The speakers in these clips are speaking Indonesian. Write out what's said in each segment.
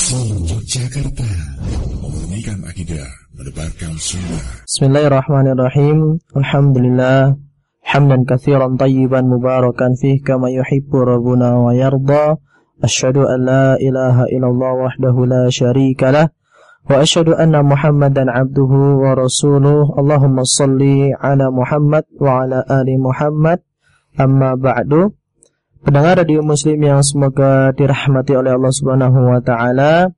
Asri Yogyakarta Memurnikan akidah Mendebarkan sunnah. Bismillahirrahmanirrahim. Alhamdulillah. Hamdan kathiran tayyiban mubarakan fih Kama yuhibbu Rabbuna wa yarda. Ashadu an la ilaha illallah wahdahu la sharika lah. Wa ashadu anna muhammadan abduhu wa rasuluh. Allahumma salli ala Muhammad wa ala ali Muhammad. Amma ba'du Pendengar radio muslim yang semoga dirahmati oleh Allah Subhanahu wa taala.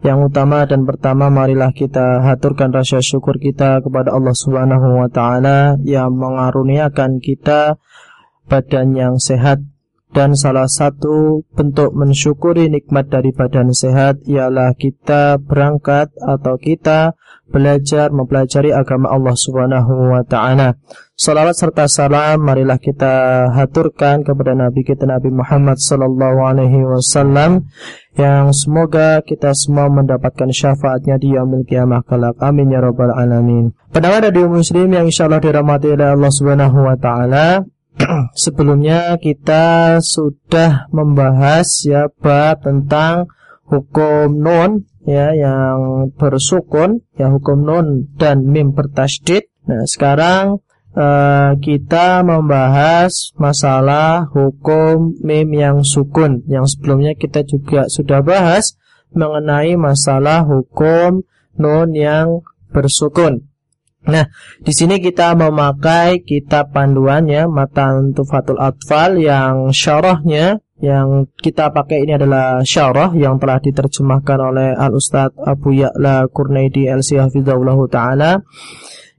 Yang utama dan pertama marilah kita haturkan rasa syukur kita kepada Allah Subhanahu wa taala yang mengaruniakan kita badan yang sehat dan salah satu bentuk mensyukuri nikmat dari badan sehat ialah kita berangkat atau kita belajar mempelajari agama Allah Subhanahu wa taala. Salawat serta salam marilah kita haturkan kepada Nabi kita Nabi Muhammad sallallahu alaihi wasallam yang semoga kita semua mendapatkan syafaatnya di yaumil kiamah kelak. Amin ya rabbal alamin. Pendengar radio muslim yang insyaallah dirahmati oleh Allah Subhanahu wa taala, sebelumnya kita sudah membahas ya bab tentang hukum nun ya yang bersukun ya hukum nun dan mim bertasydid. Nah, sekarang uh, kita membahas masalah hukum mim yang sukun. Yang sebelumnya kita juga sudah bahas mengenai masalah hukum nun yang bersukun. Nah, di sini kita memakai kitab panduannya Matan Tufatul Atfal yang syarahnya yang kita pakai ini adalah syarah yang telah diterjemahkan oleh Al Ustadz Abu Ya'la Kurnaidi El Hafizahullah Ta'ala.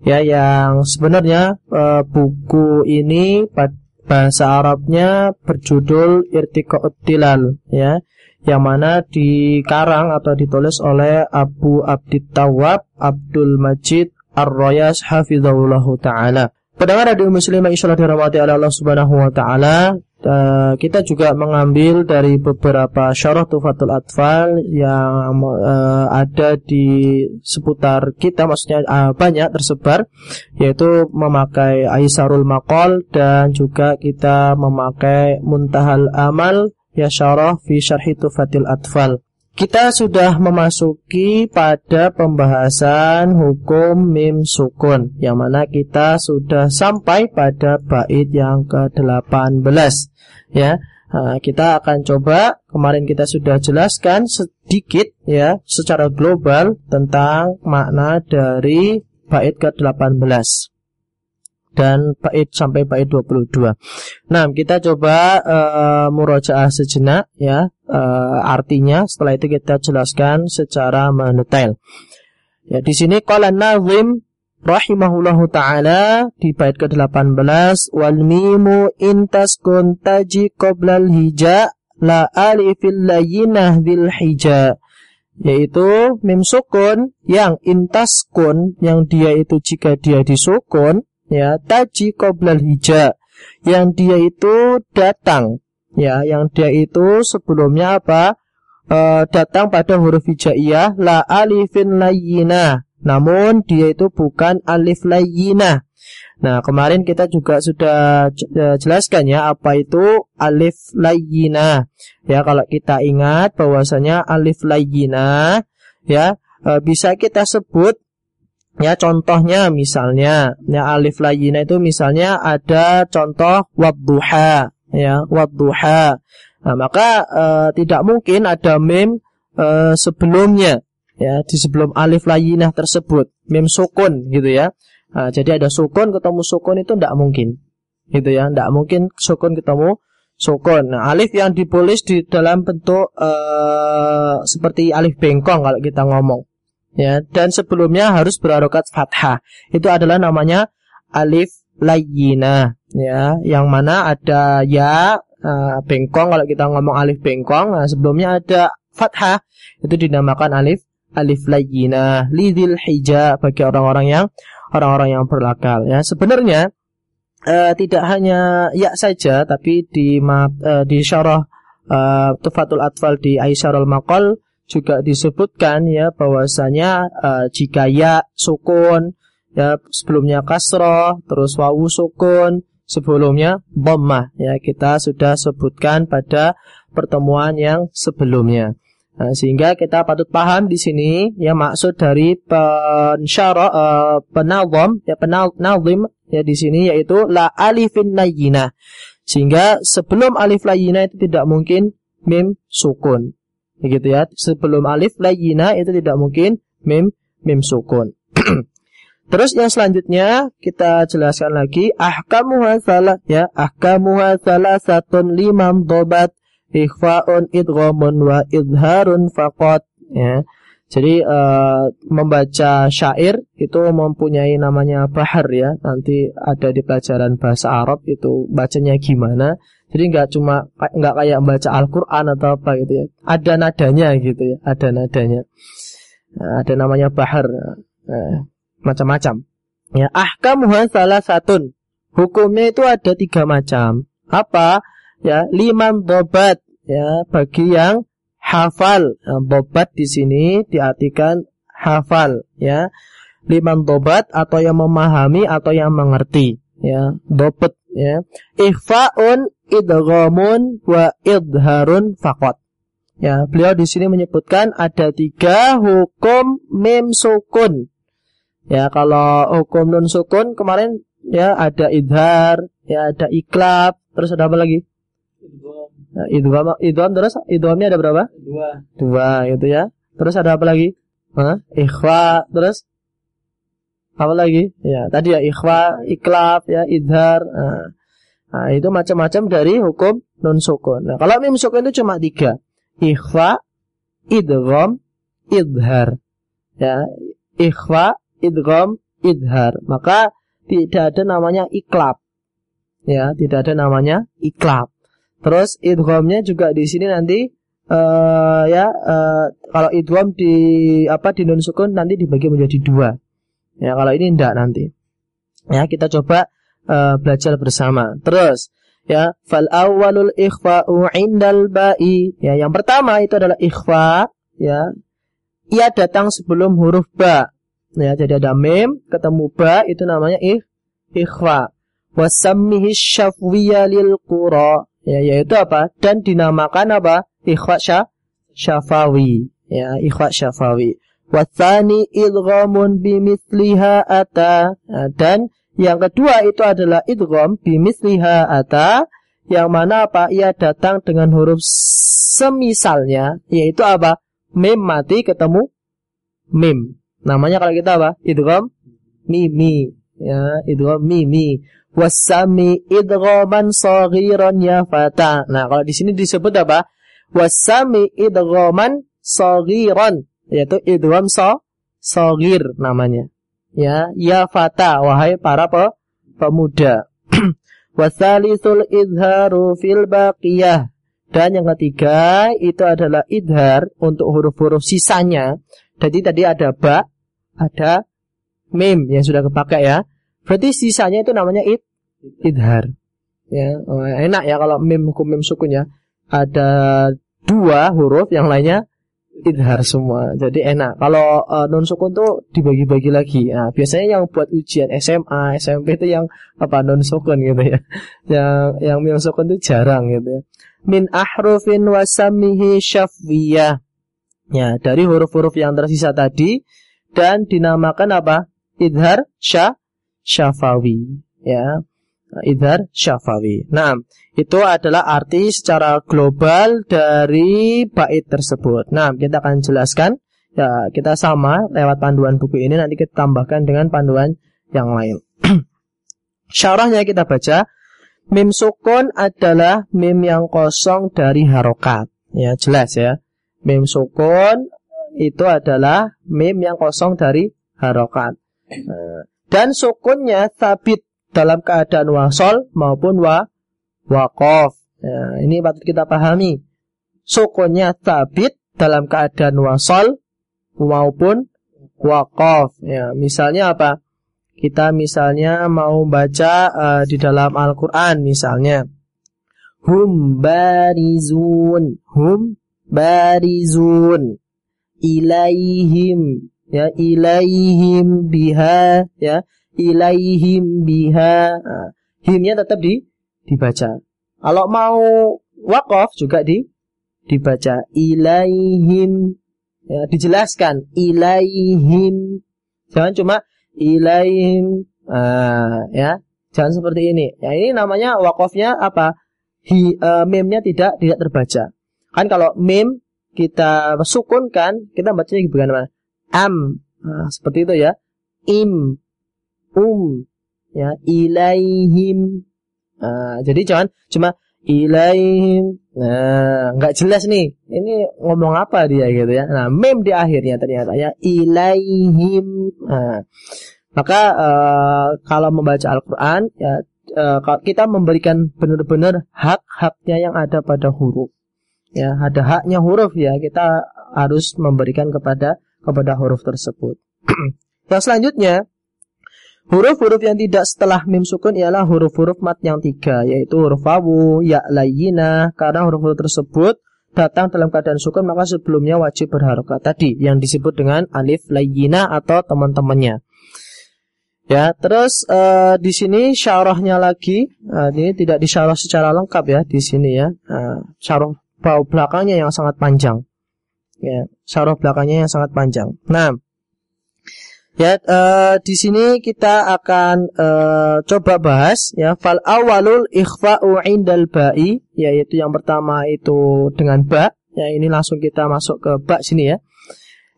Ya yang sebenarnya e, buku ini bahasa Arabnya berjudul Irtiqa'ut Tilal ya yang mana dikarang atau ditulis oleh Abu Abdit Tawab Abdul Majid Ar-Rayas hafizahullahu taala. Pendengar radio muslimah insyaallah dirahmati Allah Subhanahu wa taala, uh, kita juga mengambil dari beberapa syarah Tufatul Atfal yang uh, ada di seputar kita maksudnya uh, banyak tersebar yaitu memakai Aisarul Maqal dan juga kita memakai Muntahal Amal ya syarah fi syarhi Tufatul Atfal. Kita sudah memasuki pada pembahasan hukum mim sukun Yang mana kita sudah sampai pada bait yang ke-18 Ya, kita akan coba kemarin kita sudah jelaskan sedikit ya secara global tentang makna dari bait ke-18 dan bait sampai bait 22. Nah, kita coba uh, murojaah sejenak ya uh, artinya. Setelah itu kita jelaskan secara mendetail. Ya, di sini qala nazim rahimahullahu taala di bait ke-18 wal mimu intaskun taji qoblal hija la alifil layinah dil hija yaitu mim sukun yang intaskun yang dia itu jika dia disukun ya taji qoblal hija yang dia itu datang. Ya yang dia itu sebelumnya apa? E, datang pada huruf hijaiyah la alifin layyina. Namun dia itu bukan alif layyina. Nah, kemarin kita juga sudah e, jelaskan ya apa itu alif layyina. Ya, kalau kita ingat bahwasanya alif layyina ya e, bisa kita sebut Ya contohnya misalnya ya alif layina itu misalnya ada contoh wadduha ya wadduha. Nah, maka e, tidak mungkin ada mim e, sebelumnya ya di sebelum alif layinah tersebut mim sukun gitu ya. Nah, jadi ada sukun ketemu sukun itu tidak mungkin gitu ya tidak mungkin sukun ketemu sukun. Nah, alif yang ditulis di dalam bentuk e, seperti alif bengkong kalau kita ngomong ya dan sebelumnya harus berharokat fathah. Itu adalah namanya alif layyina. Ya yang mana ada ya uh, bengkong. Kalau kita ngomong alif bengkong nah sebelumnya ada fathah. Itu dinamakan alif alif layyina. Lidil hija bagi orang-orang yang orang-orang yang berlakal ya sebenarnya uh, tidak hanya ya saja tapi di uh, di syarah uh, Tufatul Atfal di Aisyarul Maqal juga disebutkan ya bahwasanya uh, jika ya sukun ya sebelumnya kasroh terus wawu sukun sebelumnya dhammah ya kita sudah sebutkan pada pertemuan yang sebelumnya. Nah, sehingga kita patut paham di sini ya maksud dari pensyara uh, penazam ya penazim ya di sini yaitu la alifin layyina. Sehingga sebelum alif layyina itu tidak mungkin mim sukun. Begitu ya. Sebelum alif layyina itu tidak mungkin mim mim sukun. Terus yang selanjutnya kita jelaskan lagi ahkamuha salah ya ahkamuha salah satun limam dobat ikhfaun idghamun wa idharun faqat ya. Jadi uh, membaca syair itu mempunyai namanya bahar ya. Nanti ada di pelajaran bahasa Arab itu bacanya gimana. Jadi nggak cuma nggak kayak membaca Al-Qur'an atau apa gitu ya. Ada nadanya gitu ya, ada nadanya. Nah, ada namanya bahar. Nah, macam-macam. Ya, ahkamuha salah satun. Hukumnya itu ada tiga macam. Apa? Ya, lima dobat. Ya, bagi yang hafal. Nah, dobat di sini diartikan hafal. Ya, lima dobat atau yang memahami atau yang mengerti. Ya, dobat. Ya, ikhfaun idghamun wa idharun fakot. Ya, beliau di sini menyebutkan ada tiga hukum mim sukun. Ya, kalau hukum nun sukun kemarin ya ada idhar, ya ada iklab, terus ada apa lagi? Idgham. Ya, idgham terus idghamnya ada berapa? Dua. Dua gitu ya. Terus ada apa lagi? Hah? Ikhwa, terus apa lagi? Ya, tadi ya ikhwa, iklab, ya idhar. Nah, nah itu macam-macam dari hukum nun sukun. Nah, kalau mim sukun itu cuma tiga. Ikhwa, idgham, idhar. Ya, ikhwa, idgham, idhar. Maka tidak ada namanya iklab. Ya, tidak ada namanya iklab. Terus idghamnya juga di sini nanti uh, ya uh, kalau idgham di apa di nun sukun nanti dibagi menjadi dua. Ya, kalau ini tidak nanti. Ya, kita coba uh, belajar bersama. Terus ya fal awwalul ikhfa'u indal ba'i ya yang pertama itu adalah ikhfa ya ia datang sebelum huruf ba Ya, jadi ada mem ketemu ba itu namanya ikh, ikhfa. Wasammihi syafwiya lil qura. Ya, yaitu apa? Dan dinamakan apa? Ikhfa syah, syafawi. Ya, ikhfa syafawi. Wathani idghamun bimithliha ata. Ya, dan yang kedua itu adalah idgham bimithliha ata yang mana apa? Ia datang dengan huruf semisalnya yaitu apa? Mem mati ketemu mim. Namanya kalau kita apa? Idgham mimi. Ya, idgham mimi. Wasami idghaman saghiran ya fata. Nah, kalau di sini disebut apa? Wasami idghaman saghiran, yaitu idgham so saghir namanya. Ya, ya fata, wahai para pe pemuda. Wasalisul idharu fil baqiyah. Dan yang ketiga itu adalah idhar untuk huruf-huruf sisanya jadi tadi ada ba, ada mim yang sudah kepakai ya. Berarti sisanya itu namanya id, idhar. Ya, oh, enak ya kalau mim hukum mim sukun ya. Ada dua huruf yang lainnya idhar semua. Jadi enak. Kalau uh, non sukun tuh dibagi-bagi lagi. Nah, biasanya yang buat ujian SMA, SMP itu yang apa non sukun gitu ya. Yang yang mim sukun itu jarang gitu ya. Min ahrufin wasamihi syafwiyah. Ya, dari huruf-huruf yang tersisa tadi dan dinamakan apa? Idhar sya syafawi. Ya. Idhar syafawi. Nah, itu adalah arti secara global dari bait tersebut. Nah, kita akan jelaskan ya kita sama lewat panduan buku ini nanti kita tambahkan dengan panduan yang lain. Syarahnya kita baca Mim sukun adalah mim yang kosong dari harokat. Ya, jelas ya. Mim sukun itu adalah mim yang kosong dari harokat. Eh, dan sukunnya sabit dalam keadaan wasol maupun wa wakof. Ya, ini patut kita pahami. Sukunnya sabit dalam keadaan wasol maupun wakof. Ya, misalnya apa? Kita misalnya mau baca uh, di dalam Al-Quran misalnya. Hum barizun. Hum barizun ilaihim ya ilaihim biha ya ilaihim biha. Himnya tetap di dibaca. Kalau mau wakaf juga di dibaca. Ilaihim ya dijelaskan. Ilaihim. Jangan cuma ilaihim ah, ya. Jangan seperti ini. Ya ini namanya wakofnya apa? Hi, uh, memnya tidak tidak terbaca. Kan kalau mem kita sukunkan kita bacanya bagaimana am. Nah, seperti itu ya. Im um ya ilaihim nah, jadi jangan cuma ilaihim. Nah, nggak jelas nih. Ini ngomong apa dia gitu ya. Nah, mem di akhirnya ternyata ya ilaihim. Nah, maka uh, kalau membaca Al-Qur'an ya uh, kita memberikan benar-benar hak-haknya yang ada pada huruf. Ya, ada haknya huruf ya. Kita harus memberikan kepada kepada huruf tersebut. yang selanjutnya Huruf-huruf yang tidak setelah mim sukun ialah huruf-huruf mat yang tiga, yaitu huruf wawu, ya layina. Karena huruf-huruf tersebut datang dalam keadaan sukun, maka sebelumnya wajib berharokat. Tadi yang disebut dengan alif layina atau teman-temannya. Ya, terus uh, di sini syarahnya lagi, uh, ini tidak disyarah secara lengkap ya di sini ya. Uh, syarah belakangnya yang sangat panjang. Ya, syarah belakangnya yang sangat panjang. Nah, Ya, uh, di sini kita akan uh, coba bahas ya fal awalul ikhfa'u indal ba'i yaitu yang pertama itu dengan ba. Ya, ini langsung kita masuk ke ba sini ya.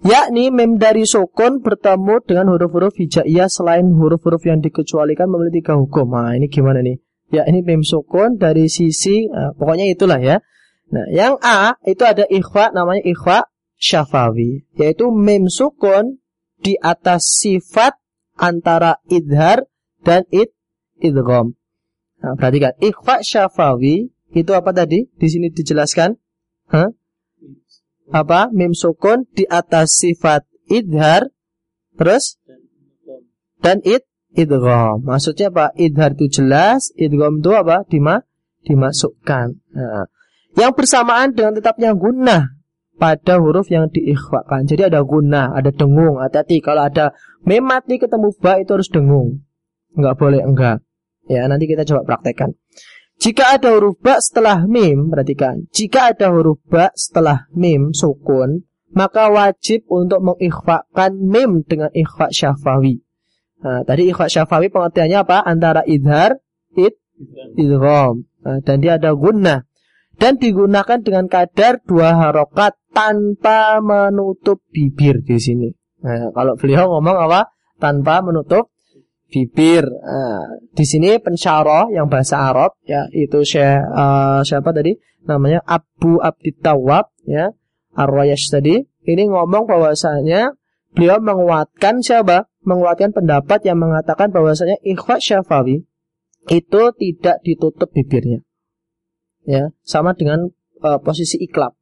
Yakni mem dari sukun bertemu dengan huruf-huruf hijaiyah selain huruf-huruf yang dikecualikan memiliki tiga hukum. Nah, ini gimana nih? Ya, ini mem sukun dari sisi uh, pokoknya itulah ya. Nah, yang A itu ada ikhfa namanya ikhfa syafawi, yaitu mem sukun di atas sifat antara idhar dan id idgham. Nah, perhatikan ikhfa syafawi itu apa tadi? Di sini dijelaskan. Hah? Apa? Mim sukun di atas sifat idhar terus dan id idgham. Maksudnya apa? Idhar itu jelas, idgham itu apa? Dima dimasukkan. Nah, yang bersamaan dengan tetapnya guna pada huruf yang diikhfakan. Jadi ada guna, ada dengung. Hati-hati kalau ada mem mati ketemu ba itu harus dengung. Enggak boleh enggak. Ya, nanti kita coba praktekkan. Jika ada huruf ba setelah mim, perhatikan. Jika ada huruf ba setelah mim sukun, maka wajib untuk mengikhfakan mim dengan ikhfa syafawi. Nah, tadi ikhfa syafawi pengertiannya apa? Antara idhar, id, idgham. Nah, dan dia ada guna dan digunakan dengan kadar dua harokat tanpa menutup bibir di sini. Nah, kalau beliau ngomong apa? Tanpa menutup bibir. Nah, di sini pensyarah yang bahasa Arab ya itu saya uh, siapa tadi namanya Abu Abdi Tawab ya ar tadi ini ngomong bahwasanya beliau menguatkan siapa? Menguatkan pendapat yang mengatakan bahwasanya ikhfa syafawi itu tidak ditutup bibirnya ya sama dengan uh, posisi iklab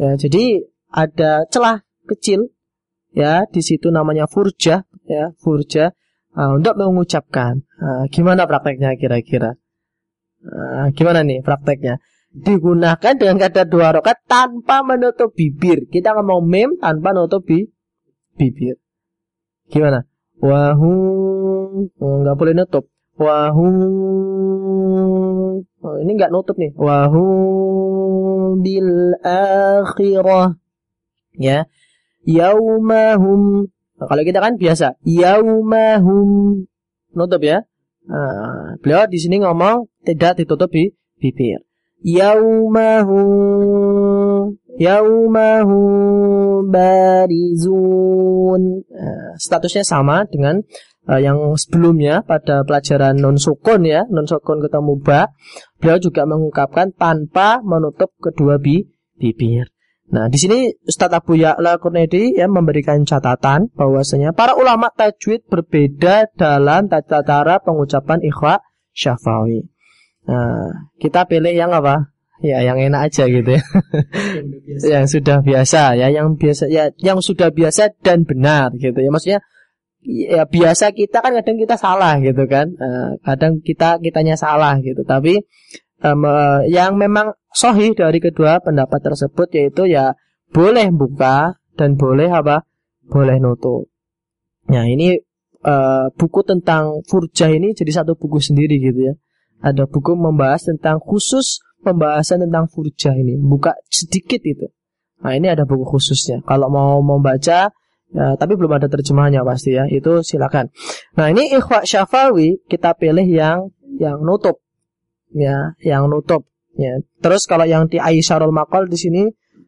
ya jadi ada celah kecil ya di situ namanya furja ya furja uh, untuk mengucapkan. Uh, gimana prakteknya kira-kira? Uh, gimana nih prakteknya? Digunakan dengan kata dua rokat tanpa menutup bibir. Kita ngomong mem tanpa menutup bi bibir. Gimana? Wahu oh, nggak boleh nutup wahu Oh, ini nggak nutup nih. Wahum bil akhirah. Ya. Yaumahum. Nah, kalau kita kan biasa. Yaumahum. Nutup ya. Nah, beliau di sini ngomong tidak ditutup di bibir. Yaumahum. Yaumahum barizun. Nah, statusnya sama dengan uh, yang sebelumnya pada pelajaran non sukun ya, non sukun ketemu ba, beliau juga mengungkapkan tanpa menutup kedua bi bibir. Nah, di sini Ustadz Abu Ya'la Kurnedi ya memberikan catatan bahwasanya para ulama tajwid berbeda dalam tata cara pengucapan ikhwa syafawi. Nah, kita pilih yang apa? Ya, yang enak aja gitu ya. yang sudah biasa ya, yang biasa ya, yang sudah biasa dan benar gitu ya. Maksudnya ya biasa kita kan kadang kita salah gitu kan uh, kadang kita kitanya salah gitu tapi um, uh, yang memang sohih dari kedua pendapat tersebut yaitu ya boleh buka dan boleh apa boleh nutup nah ini uh, buku tentang furja ini jadi satu buku sendiri gitu ya ada buku membahas tentang khusus pembahasan tentang furjah ini. Buka sedikit itu. Nah ini ada buku khususnya. Kalau mau membaca, ya, tapi belum ada terjemahannya pasti ya. Itu silakan. Nah ini ikhwa syafawi kita pilih yang yang nutup, ya, yang nutup. Ya. Terus kalau yang di Aisyarul Makal di sini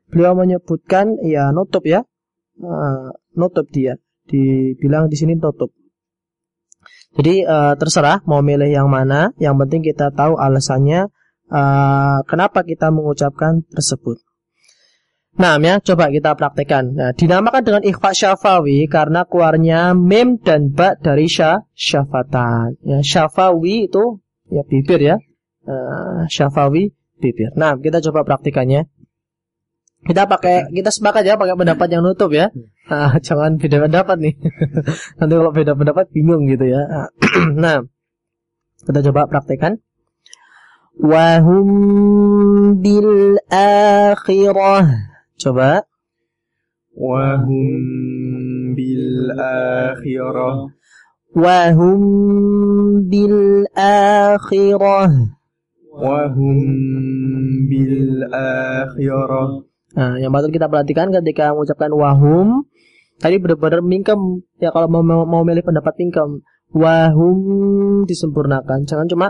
beliau menyebutkan ya nutup ya, uh, nutup dia. Dibilang di sini nutup. Jadi uh, terserah mau milih yang mana. Yang penting kita tahu alasannya uh, kenapa kita mengucapkan tersebut. Nah, ya, coba kita praktekkan. Nah, dinamakan dengan ikhfa syafawi karena keluarnya mem dan ba dari sya, syafatan. Ya, syafawi itu ya bibir ya. Uh, syafawi bibir. Nah, kita coba praktikannya. Kita pakai kita sepakat ya pakai pendapat yang nutup ya. Nah, jangan beda pendapat nih. Nanti kalau beda pendapat bingung gitu ya. nah, kita coba praktekkan. Wahum bil akhirah Coba. Wahum bil akhirah. Wahum bil akhirah. Wahum bil akhirah. Nah, yang patut kita perhatikan ketika mengucapkan wahum tadi benar-benar mingkem ya kalau mau mau milih pendapat mingkem wahum disempurnakan jangan cuma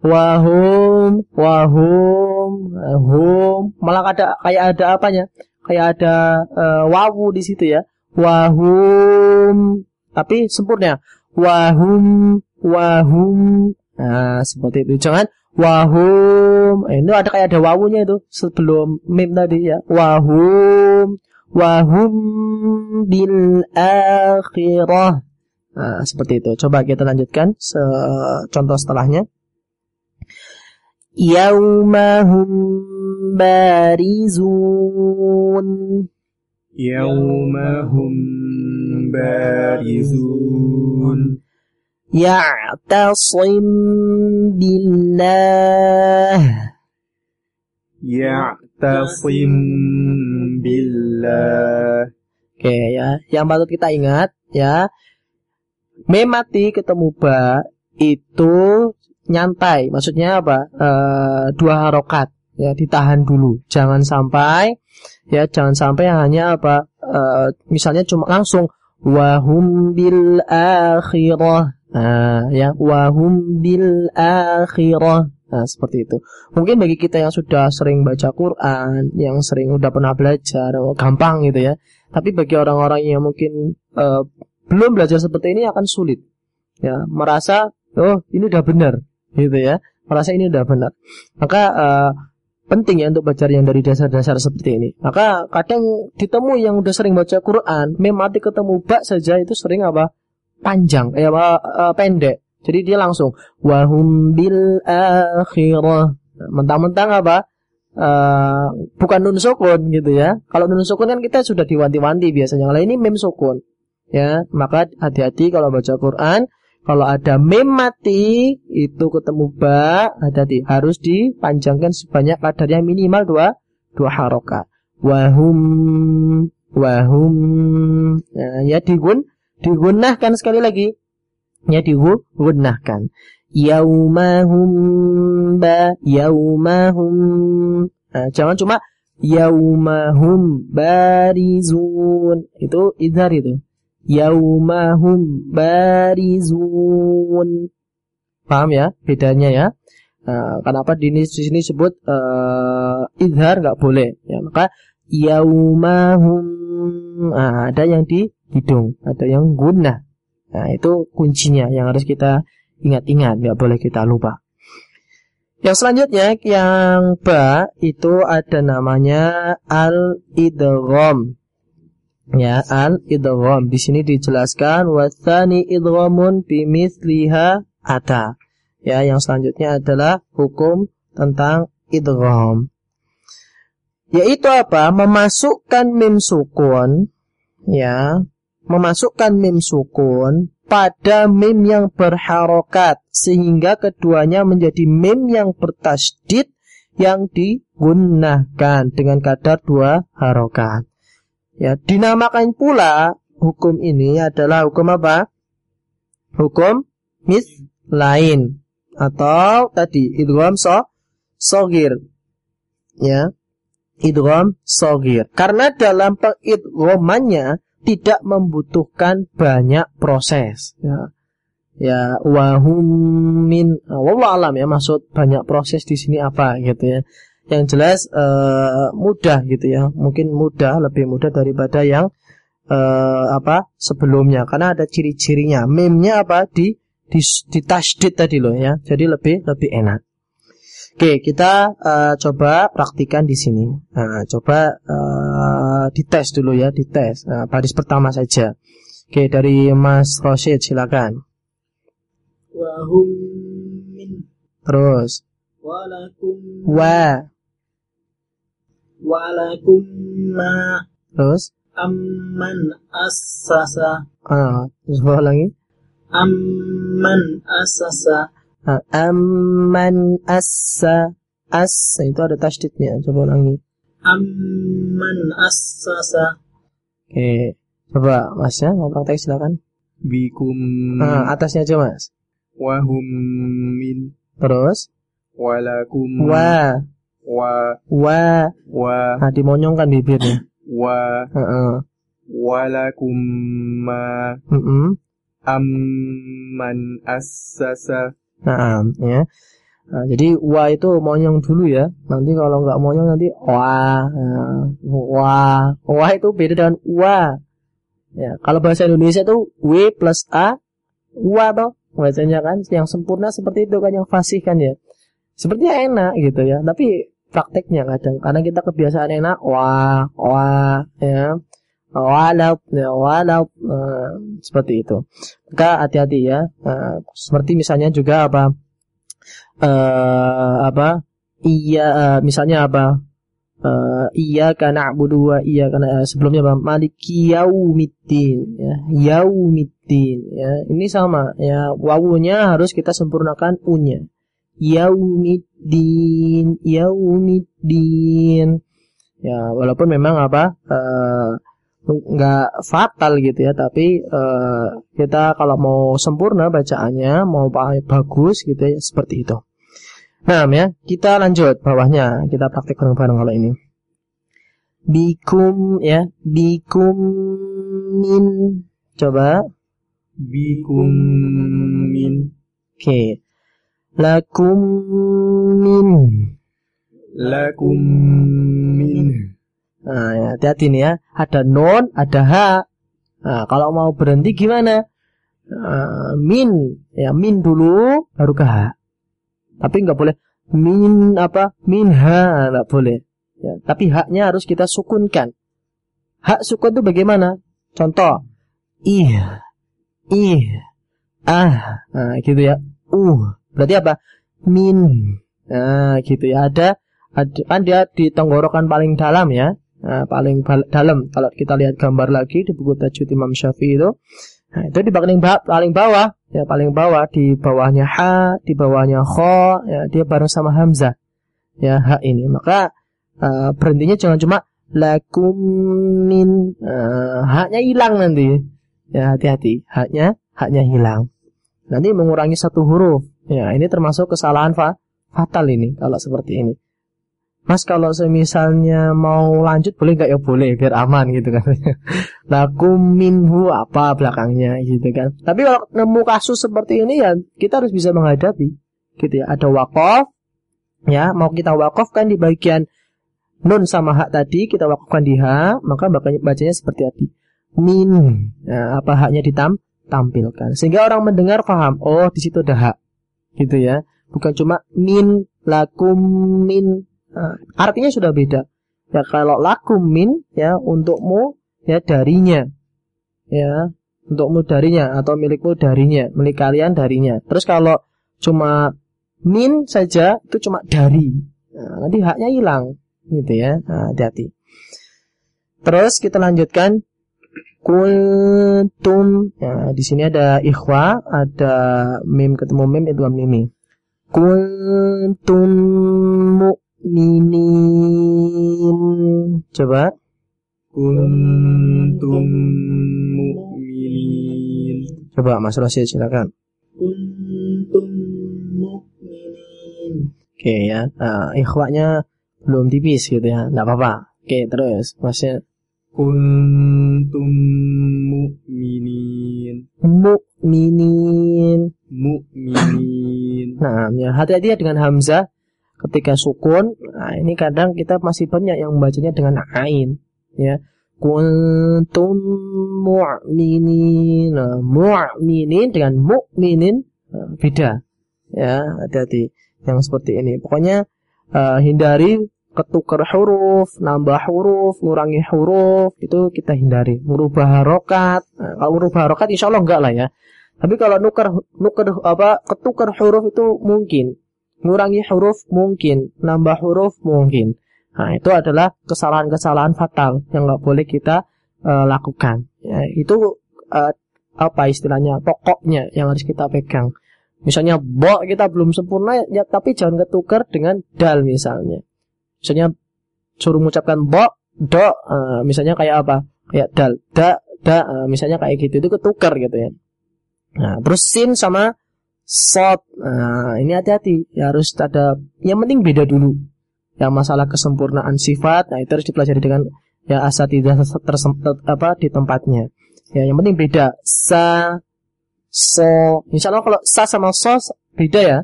wahum wahum wahum malah ada kayak ada apanya kayak ada uh, wawu di situ ya. Wahum. Tapi sempurna. Wahum, wahum. Nah, seperti itu. Jangan wahum. Eh, ini ada kayak ada wawunya itu sebelum mim tadi ya. Wahum, wahum bil akhirah. Nah, seperti itu. Coba kita lanjutkan se contoh setelahnya. Yaumahum barizun Yaumahum barizun Ya'tasim billah Ya'tasim billah Oke ya, yang patut kita ingat ya, memati ketemu ba itu nyantai. Maksudnya apa? E, dua harokat ya ditahan dulu. Jangan sampai ya jangan sampai hanya apa? E, misalnya cuma langsung wahum bil akhirah. Nah, ya wahum bil akhirah. Nah, seperti itu. Mungkin bagi kita yang sudah sering baca Quran, yang sering udah pernah belajar, oh, gampang gitu ya. Tapi bagi orang-orang yang mungkin uh, belum belajar seperti ini akan sulit. Ya, merasa oh ini udah benar gitu ya. Merasa ini udah benar. Maka uh, penting ya untuk belajar yang dari dasar-dasar seperti ini. Maka kadang ditemu yang udah sering baca Quran memati ketemu bak saja itu sering apa? Panjang ya apa uh, pendek. Jadi dia langsung wahum bil akhirah. Mentang-mentang apa? Uh, bukan nun sukun gitu ya. Kalau nun sukun kan kita sudah diwanti-wanti biasanya. Kalau ini mem sukun. Ya maka hati-hati kalau baca Quran kalau ada mem mati itu ketemu ba, hati-hati harus dipanjangkan sebanyak kadarnya minimal dua dua harokat. Wahum wahum. Nah, ya digun digunahkan sekali lagi. Ya digunahkan yaumahum ba yaumahum. Nah, jangan cuma yaumahum barizun. Itu idhar itu yaumahum barizun. Paham ya bedanya ya? Nah, kenapa di sini sebut uh, idhar nggak boleh? Ya, maka yaumahum nah, ada yang di hidung, ada yang guna. Nah, itu kuncinya yang harus kita ingat-ingat, nggak boleh kita lupa. Yang selanjutnya yang ba itu ada namanya al idgham. Ya, al idgham. Di sini dijelaskan wasani idghamun bimithliha ata. Ya, yang selanjutnya adalah hukum tentang idgham. Yaitu apa? Memasukkan mim sukun ya, memasukkan mim sukun pada mim yang berharokat sehingga keduanya menjadi mim yang bertasdid yang digunakan dengan kadar dua harokat. Ya, dinamakan pula hukum ini adalah hukum apa? Hukum mis lain. Atau tadi idgham so sogir ya idgham sogir karena dalam pengidghamannya tidak membutuhkan banyak proses. Ya ya wahum min wallah alam ya maksud banyak proses di sini apa gitu ya yang jelas uh, mudah gitu ya mungkin mudah lebih mudah daripada yang uh, apa sebelumnya karena ada ciri-cirinya memnya apa di di, di tasdid tadi loh ya jadi lebih lebih enak Oke, kita uh, coba praktikan di sini. Nah, coba uh, dites dulu ya, dites. Nah, baris pertama saja. Oke, dari Mas Rosid silakan. Wahum min. Terus. Walakum. Wa. Walakum ma. Terus. Amman asasa. Ah, coba lagi. Amman asasa Nah, amman assa as itu ada tasdidnya. Coba ulangi. Amman assasa. Oke. Coba Mas ya mau praktek silakan. bikum Nah, atasnya aja Mas. wahum min Terus walakum wa wa wa wa nah dimonyongkan bibirnya. wa Heeh. walakum ma Heeh. amman assasa Nah, ya. Nah, jadi wa itu monyong dulu ya. Nanti kalau nggak monyong nanti wa. Nah, wa. Wa itu beda dengan wa. Ya, kalau bahasa Indonesia itu w plus a wa toh. Bacanya kan yang sempurna seperti itu kan yang fasih kan ya. Sepertinya enak gitu ya, tapi prakteknya kadang. Karena kita kebiasaan enak wa wa ya. Walau ya, walau uh, seperti itu. Maka hati-hati ya. Uh, seperti misalnya juga apa uh, apa iya uh, misalnya apa uh, iya karena wa iya karena uh, sebelumnya apa maliki yaumiddin ya yaumiddin ya. Ini sama ya. Wawunya harus kita sempurnakan unya yaumiddin yaumiddin. Ya walaupun memang apa uh, nggak fatal gitu ya tapi uh, kita kalau mau sempurna bacaannya mau bagus gitu ya seperti itu. Nah ya kita lanjut bawahnya. Kita praktek bareng-bareng kalau ini. Bikum ya bikum min. Coba. Bikum min. Oke. okay. Lakum min lakum min Nah, ya, hati-hati nih ya. Ada non, ada ha. Nah, kalau mau berhenti gimana? Uh, min, ya min dulu, baru ke ha. Tapi nggak boleh min apa? Min ha, nggak boleh. Ya, tapi haknya harus kita sukunkan. Hak sukun itu bagaimana? Contoh, ih, ih, ah, nah, gitu ya. Uh, berarti apa? Min, nah, gitu ya. Ada, ada kan dia di tenggorokan paling dalam ya. Nah, paling dalam. Kalau kita lihat gambar lagi di buku Tajwid Imam Syafi'i itu. Nah, itu di paling bawah, paling bawah. Ya paling bawah. Di bawahnya ha di bawahnya kho ya dia bareng sama hamzah. Ya ha ini. Maka uh, berhentinya jangan cuma lakum min uh, haknya hilang nanti. Ya hati-hati. Haknya haknya hilang. Nanti mengurangi satu huruf ya ini termasuk kesalahan fa fatal ini kalau seperti ini Mas kalau semisalnya mau lanjut boleh nggak ya boleh biar aman gitu kan. Lakum minhu apa belakangnya gitu kan. Tapi kalau nemu kasus seperti ini ya kita harus bisa menghadapi gitu ya. Ada wakaf ya mau kita wakafkan di bagian nun sama hak tadi kita wakafkan di ha maka bacanya, bacanya seperti tadi min nah, apa haknya ditam tampilkan sehingga orang mendengar paham oh di situ ada hak gitu ya bukan cuma min lakum min Nah, artinya sudah beda. Ya kalau lakum min ya untukmu ya darinya. Ya, untukmu darinya atau milikmu darinya, milik kalian darinya. Terus kalau cuma min saja itu cuma dari. Nah, nanti haknya hilang gitu ya. Nah, hati-hati. Terus kita lanjutkan kuntum. Ya, di sini ada ikhwa, ada mim ketemu mim itu mimi. Kuntum mu'minin. Coba. kuntum mu'minin Coba Mas Rosid silakan. Kuntum mu'minin. Oke ya. Nah, ikhwanya belum tipis gitu ya. Enggak apa-apa. Oke, terus maksudnya kuntum mu'minin mukminin. mu'minin Nah, ya hati-hati ya dengan hamzah ketika sukun. Nah, ini kadang kita masih banyak yang membacanya dengan ain, ya. Kuntum mu'minin. Nah, mu'minin dengan mukminin nah, beda. Ya, hati-hati yang seperti ini. Pokoknya eh, hindari ketukar huruf, nambah huruf, ngurangi huruf, itu kita hindari. Merubah harokat, nah, kalau merubah harokat insya Allah enggak lah ya. Tapi kalau nuker nuker apa ketukar huruf itu mungkin, ngurangi huruf mungkin, nambah huruf mungkin. Nah itu adalah kesalahan-kesalahan fatal yang nggak boleh kita eh, lakukan. Ya, itu eh, apa istilahnya pokoknya yang harus kita pegang. Misalnya bo kita belum sempurna ya tapi jangan ketukar dengan dal misalnya. Misalnya suruh mengucapkan bo, do, eh, misalnya kayak apa? Kayak dal, da, da, eh, misalnya kayak gitu itu ketukar gitu ya. Nah, terus sin sama sod. Nah, ini hati-hati. Ya harus ada yang penting beda dulu. Yang masalah kesempurnaan sifat, nah itu harus dipelajari dengan ya asatidah tersem- ter- apa di tempatnya. Ya, yang penting beda. Sa so. Allah kalau sa sama so beda ya.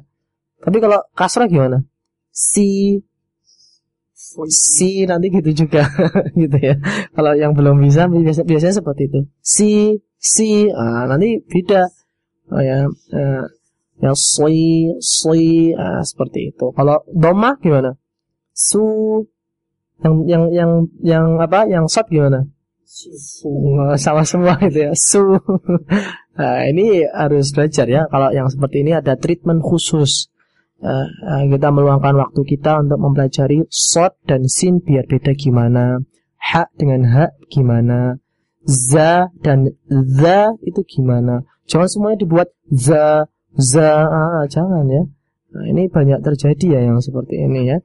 Tapi kalau kasrah gimana? Si si nanti gitu juga gitu ya. Kalau yang belum bisa biasa biasanya seperti itu. Si si ah, nanti beda. Oh ya. eh, yang sui sui ah, seperti itu. Kalau doma gimana? Su yang yang yang yang apa? Yang sat gimana? Oh, sama semua itu ya. Su. Nah, ini harus belajar ya. Kalau yang seperti ini ada treatment khusus. Eh, eh, kita meluangkan waktu kita untuk mempelajari sod dan sin biar beda gimana. Ha dengan ha gimana. Za dan za itu gimana. Jangan semuanya dibuat za, za, ah, jangan ya. Nah, ini banyak terjadi ya yang seperti ini ya.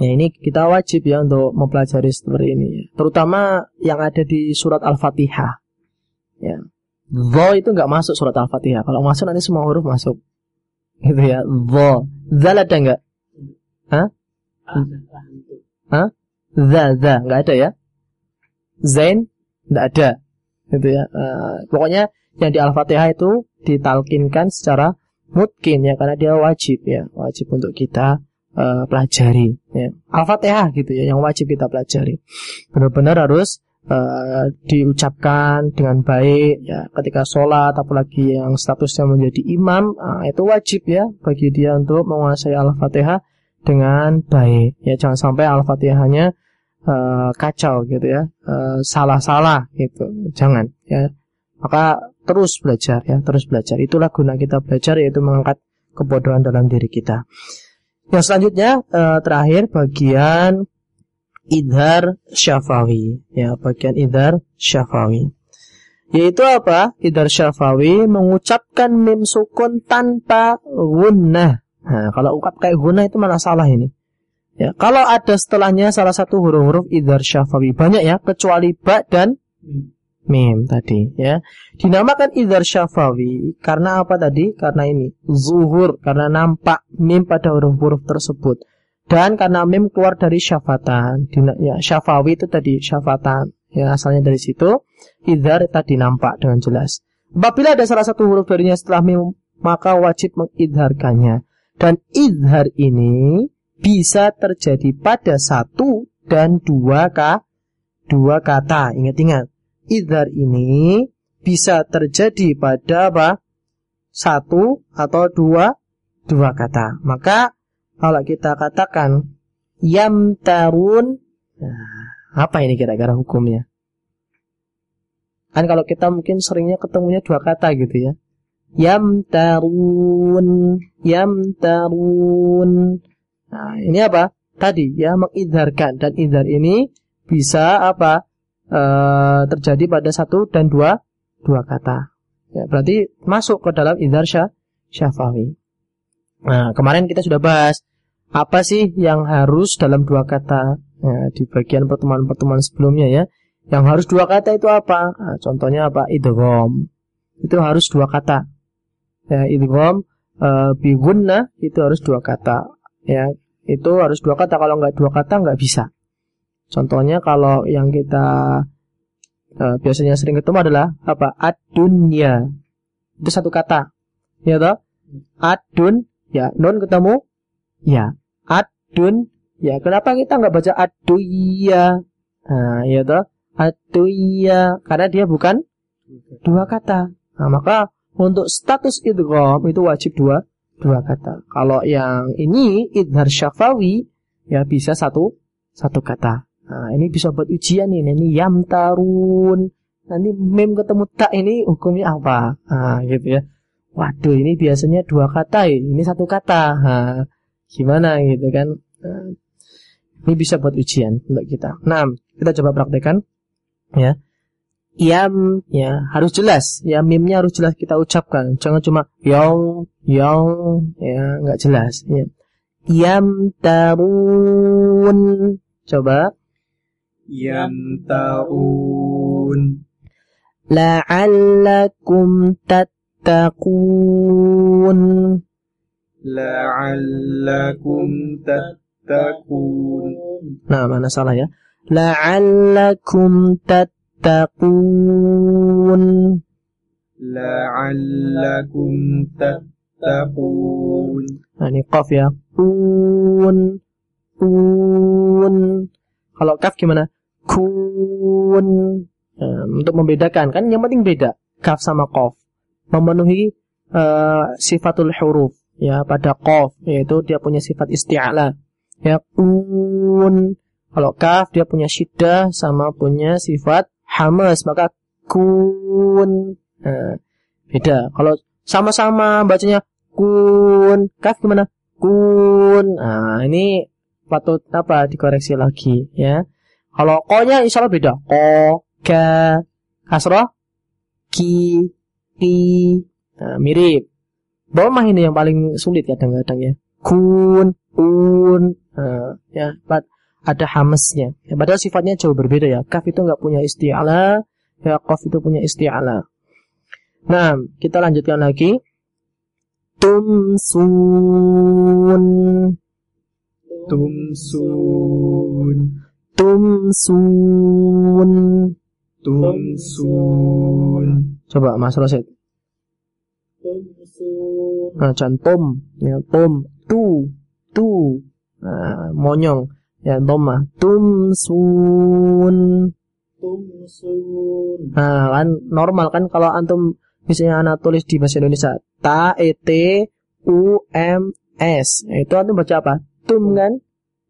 Ya ini kita wajib ya untuk mempelajari seperti ini ya. Terutama yang ada di surat Al-Fatihah. Ya. Dho itu nggak masuk surat Al-Fatihah. Kalau masuk nanti semua huruf masuk. Gitu ya. Dho. Zal ada nggak? Hah? Hah? Za, za. Nggak ada ya? Zain? Nggak ada. Gitu ya. Eh, pokoknya yang di Al-Fatihah itu ditalkinkan secara mungkin ya. Karena dia wajib ya. Wajib untuk kita eh, pelajari. Ya. Al-Fatihah gitu ya. Yang wajib kita pelajari. Benar-benar harus eh, diucapkan dengan baik ya ketika sholat apalagi yang statusnya menjadi imam ah, itu wajib ya bagi dia untuk menguasai al-fatihah dengan baik. Ya jangan sampai al-fatihahnya eh, kacau gitu ya salah-salah gitu. Jangan ya. Maka terus belajar ya terus belajar. Itulah guna kita belajar yaitu mengangkat kebodohan dalam diri kita. Yang selanjutnya terakhir bagian idhar syafawi. Ya bagian idhar syafawi. Yaitu apa? Idhar syafawi mengucapkan mim sukun tanpa gunnah. Nah, kalau ungkap kayak gunnah itu mana salah ini? Ya kalau ada setelahnya salah satu huruf-huruf idhar syafawi. Banyak ya kecuali ba dan mim tadi ya. Dinamakan idhar syafawi karena apa tadi? Karena ini zuhur. Karena nampak mim pada huruf-huruf tersebut dan karena mim keluar dari syafatan ya syafawi itu tadi syafatan ya asalnya dari situ idhar tadi nampak dengan jelas. Apabila ada salah satu huruf darinya setelah mim maka wajib mengidharkannya. Dan idhar ini bisa terjadi pada satu dan dua ka dua kata. Ingat-ingat idhar ini bisa terjadi pada apa? Satu atau dua dua kata. Maka kalau kita katakan yamtarun nah, apa ini kira-kira hukumnya? Kan kalau kita mungkin seringnya ketemunya dua kata gitu ya. Yamtarun yamtarun. Nah ini apa? Tadi ya mengidharkan dan idhar ini bisa apa? Eh, terjadi pada satu dan dua dua kata. Ya berarti masuk ke dalam idhar syafawi. Nah kemarin kita sudah bahas apa sih yang harus dalam dua kata ya, di bagian pertemuan-pertemuan sebelumnya ya yang harus dua kata itu apa Nah, contohnya apa idgham itu harus dua kata ya idgham eh, bi gunna itu harus dua kata ya itu harus dua kata. Kalau nggak dua kata nggak bisa. Contohnya kalau yang kita uh, biasanya sering ketemu adalah apa? Adunya. Itu satu kata. Ya toh? Adun, ya nun ketemu, ya. Adun, ya. Kenapa kita nggak baca aduya? Nah, ya toh? Aduya, karena dia bukan dua kata. Nah, maka untuk status idgham itu wajib dua dua kata. Kalau yang ini idhar syafawi ya bisa satu satu kata. Nah, ini bisa buat ujian ini yam tarun. Nanti mem ketemu tak ini hukumnya apa? Nah, gitu ya. Waduh, ini biasanya dua kata, ya. ini satu kata. Nah, gimana gitu kan? Nah, ini bisa buat ujian untuk kita. Nah, kita coba praktekkan ya. Yam ya harus jelas. Ya mimnya harus jelas kita ucapkan. Jangan cuma yong yong ya nggak jelas ya. Yam tarun coba. Yam tarun la'allakum tattaqun la'allakum tattaqun. Nah mana salah ya? La'allakum tattaqun. La'allakum tattaqun. Nah ini qaf ya. Un un kalau kaf gimana? Kun. Nah, untuk membedakan kan yang penting beda. Kaf sama qaf. Memenuhi uh, sifatul huruf ya pada qaf yaitu dia punya sifat isti'ala. Ya un. Kalau kaf dia punya syiddah sama punya sifat hamas maka kun. Nah, beda. Kalau sama-sama bacanya kun kaf gimana? Kun. Nah ini patut apa dikoreksi lagi ya. Kalau ko-nya insya Allah beda. Ko ka kasroh ki ki nah, mirip mah ini yang paling sulit kadang-kadang ya kun un nah, ya ada hamesnya. Ya, padahal sifatnya jauh berbeda ya. Kaf itu nggak punya isti'ala, ya qaf itu punya isti'ala. Nah, kita lanjutkan lagi. Tumsun. Tumsun. Tumsun. Tumsun. Coba Mas Rosid. Tumsun. Nah, tom. Ya, tom. Tu. Tu. Nah, monyong ya dhamma tumsun Tumsun. nah kan normal kan kalau antum misalnya anak tulis di bahasa Indonesia ta e t u m s nah, itu antum baca apa tum kan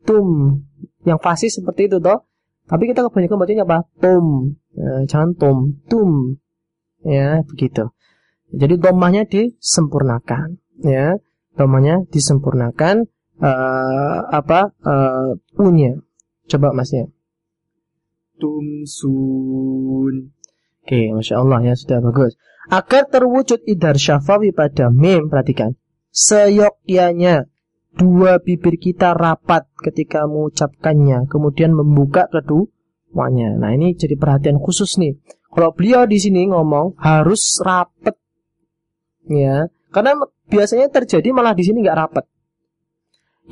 tum yang fasih seperti itu toh tapi kita kebanyakan bacanya apa tum nah, jangan tum tum ya begitu jadi domahnya disempurnakan ya domahnya disempurnakan uh, apa uh, punya. Coba masnya. Tumsun. Oke, masya Allah ya sudah bagus. Agar terwujud idhar syafawi pada mem, perhatikan. Seyogyanya dua bibir kita rapat ketika mengucapkannya, kemudian membuka keduanya. Nah ini jadi perhatian khusus nih. Kalau beliau di sini ngomong harus rapat, ya, karena biasanya terjadi malah di sini nggak rapat.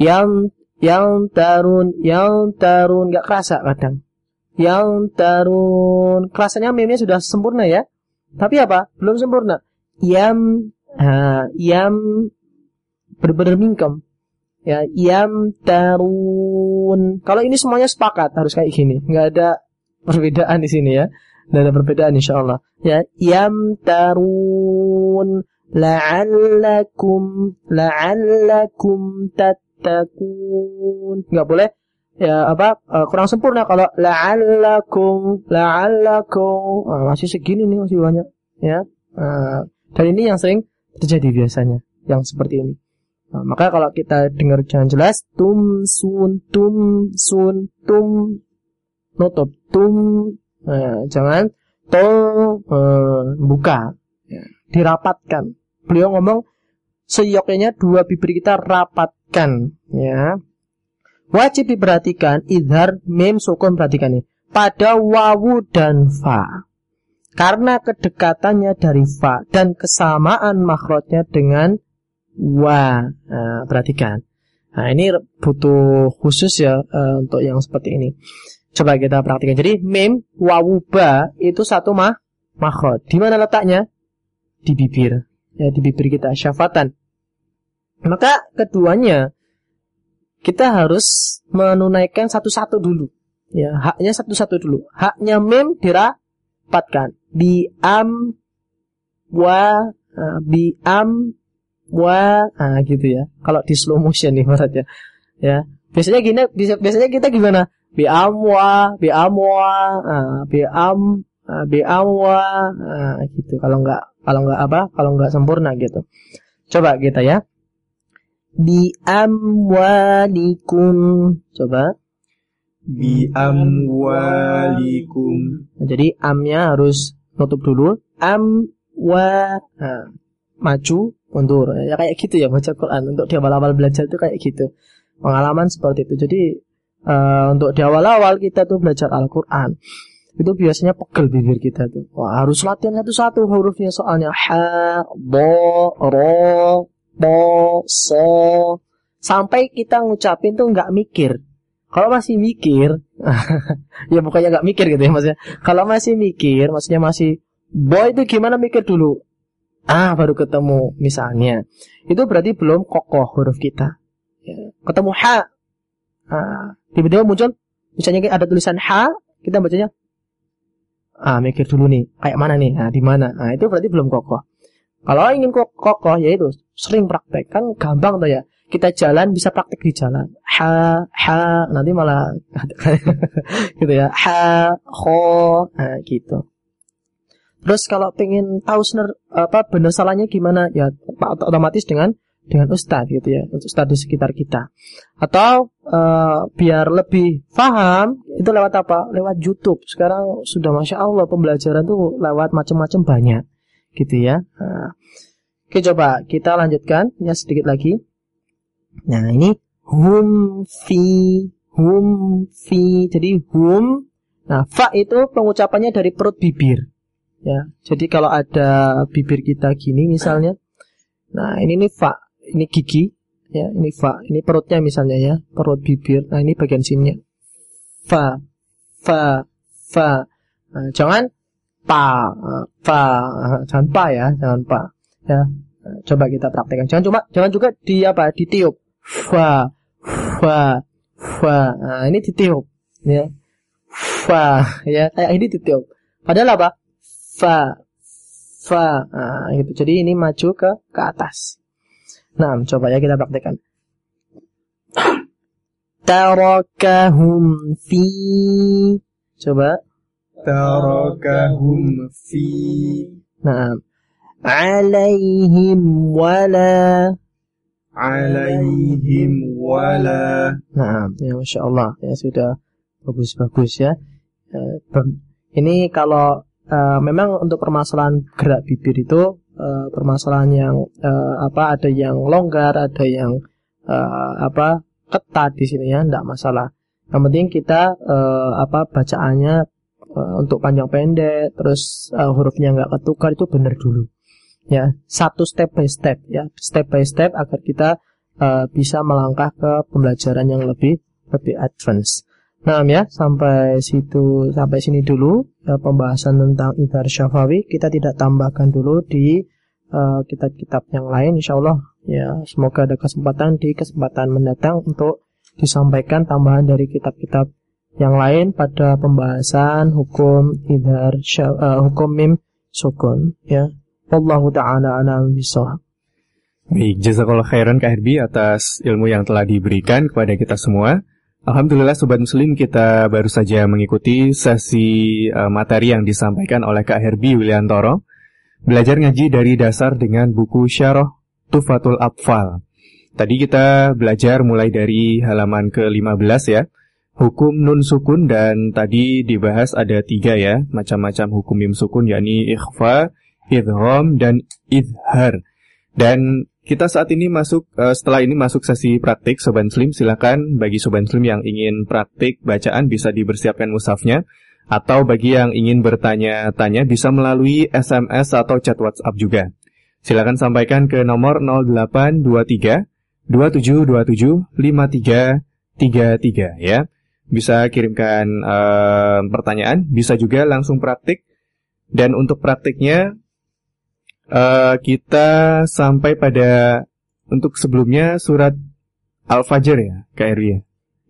Yang yang tarun yang tarun nggak kerasa kadang. Yang tarun kerasanya mimnya sudah sempurna ya. Tapi apa? Belum sempurna. Yam ha, yam benar-benar mingkem. Ya yam tarun. Kalau ini semuanya sepakat harus kayak gini. Nggak ada perbedaan di sini ya. Nggak ada perbedaan insya Allah. Ya yam tarun la'allakum la'allakum tat tattaqun. Enggak boleh ya apa uh, kurang sempurna kalau la'allakum la'allakum uh, masih segini nih masih banyak ya. Uh, dan ini yang sering terjadi biasanya yang seperti ini. Nah, maka kalau kita dengar jangan jelas tum sun tum sun tum nutup tum uh, jangan to uh, buka ya, dirapatkan. Beliau ngomong seyoknya dua bibir kita rapat kan ya. Wajib diperhatikan idhar mem sukun perhatikan ini pada wawu dan fa. Karena kedekatannya dari fa dan kesamaan makhrajnya dengan wa. Nah, perhatikan. Nah, ini butuh khusus ya eh, untuk yang seperti ini. Coba kita praktikkan. Jadi mim wawu ba itu satu mah makhraj. Di mana letaknya? Di bibir. Ya, di bibir kita syafatan. Maka keduanya kita harus menunaikan satu-satu dulu. Ya, haknya satu-satu dulu. Haknya mim dirapatkan. Bi am wa uh, bi am wa ah gitu ya. Kalau di slow motion nih maksudnya. Ya. Biasanya gini biasanya kita gimana? Bi am wa, bi am wa, ah, bi am ah, bi am wa ah, gitu. Kalau enggak kalau enggak apa? Kalau enggak sempurna gitu. Coba kita ya. Bi amwalikum. Coba. Bi amwalikum. Nah, jadi amnya harus nutup dulu. Am wa nah, maju mundur. Ya kayak gitu ya baca Quran. Untuk di awal-awal belajar itu kayak gitu. Pengalaman seperti itu. Jadi uh, untuk di awal-awal kita tuh belajar Al-Quran itu biasanya pegel bibir kita tuh. Wah, harus latihan satu-satu hurufnya soalnya ha, bo, ro, bo, so. Sampai kita ngucapin tuh nggak mikir. Kalau masih mikir, ya bukannya nggak mikir gitu ya maksudnya. Kalau masih mikir, maksudnya masih boy itu gimana mikir dulu. Ah, baru ketemu misalnya. Itu berarti belum kokoh huruf kita. Ya. Ketemu ha. Tiba-tiba muncul misalnya ada tulisan ha, kita bacanya ah mikir dulu nih, kayak mana nih? Nah, di mana? Nah, itu berarti belum kokoh. Kalau ingin kokoh yaitu sering praktek kan gampang tuh ya. Kita jalan bisa praktek di jalan. Ha ha nanti malah gitu ya. Ha ho nah, gitu. Terus kalau pengen tahu senar apa benar salahnya gimana ya otomatis dengan dengan ustadz gitu ya, ustadz di sekitar kita. Atau uh, biar lebih paham itu lewat apa? Lewat YouTube. Sekarang sudah masya Allah pembelajaran tuh lewat macam-macam banyak, gitu ya. Nah, oke coba kita lanjutkan ya sedikit lagi. Nah ini hum fi hum fi jadi hum. Nah fa itu pengucapannya dari perut bibir. Ya, jadi kalau ada bibir kita gini misalnya, nah ini nih fa ini gigi, ya ini fa, ini perutnya misalnya ya, perut bibir. Nah ini bagian sininya. Fa, fa, fa. Jangan pa, fa, jangan pa ya, jangan pa. Ya, coba kita praktekkan. Jangan cuma, jangan juga di apa, ditiup. Fa, fa, fa. Nah ini ditiup, ya. Fa, ya kayak ini ditiup. Padahal apa? Fa, fa. Nah, gitu. Jadi ini maju ke ke atas. Nah, coba ya kita praktekkan. Tarakahum fi. Coba. Tarakahum fi. Nah. Alaihim wala. Alaihim wala. Nah, ya Masya Allah. Ya sudah bagus-bagus ya. Ini kalau uh, memang untuk permasalahan gerak bibir itu uh, permasalahan yang uh, apa ada yang longgar, ada yang uh, apa ketat di sini ya, tidak masalah. Yang penting kita uh, apa bacaannya uh, untuk panjang pendek, terus uh, hurufnya nggak ketukar itu benar dulu. Ya, satu step by step ya, step by step agar kita uh, bisa melangkah ke pembelajaran yang lebih lebih advance. Nah ya, sampai situ sampai sini dulu ya, pembahasan tentang idhar syafawi. Kita tidak tambahkan dulu di uh, kitab-kitab yang lain. Insya Allah ya semoga ada kesempatan di kesempatan mendatang untuk disampaikan tambahan dari kitab-kitab yang lain pada pembahasan hukum idhar uh, hukum mim sukun ya. Wallahu taala alam bisawab. Baik, jazakallah khairan Kak Herbi atas ilmu yang telah diberikan kepada kita semua. Alhamdulillah Sobat Muslim kita baru saja mengikuti sesi uh, materi yang disampaikan oleh Kak Herbi Wiliantoro. Belajar ngaji dari dasar dengan buku Syarah Tufatul Atfal. Tadi kita belajar mulai dari halaman ke-15 ya. Hukum nun sukun dan tadi dibahas ada tiga ya. Macam-macam hukum mim sukun yakni ikhfa, idhom, dan idhar. Dan kita saat ini masuk uh, setelah ini masuk sesi praktik Sobat Muslim silakan bagi Sobat Muslim yang ingin praktik bacaan bisa dibersiapkan musafnya atau bagi yang ingin bertanya-tanya bisa melalui SMS atau chat WhatsApp juga. Silakan sampaikan ke nomor 0823 2727 5333 ya. Bisa kirimkan eh, pertanyaan, bisa juga langsung praktik. Dan untuk praktiknya eh, kita sampai pada untuk sebelumnya surat Al-Fajr ya, Kak Erwi ya.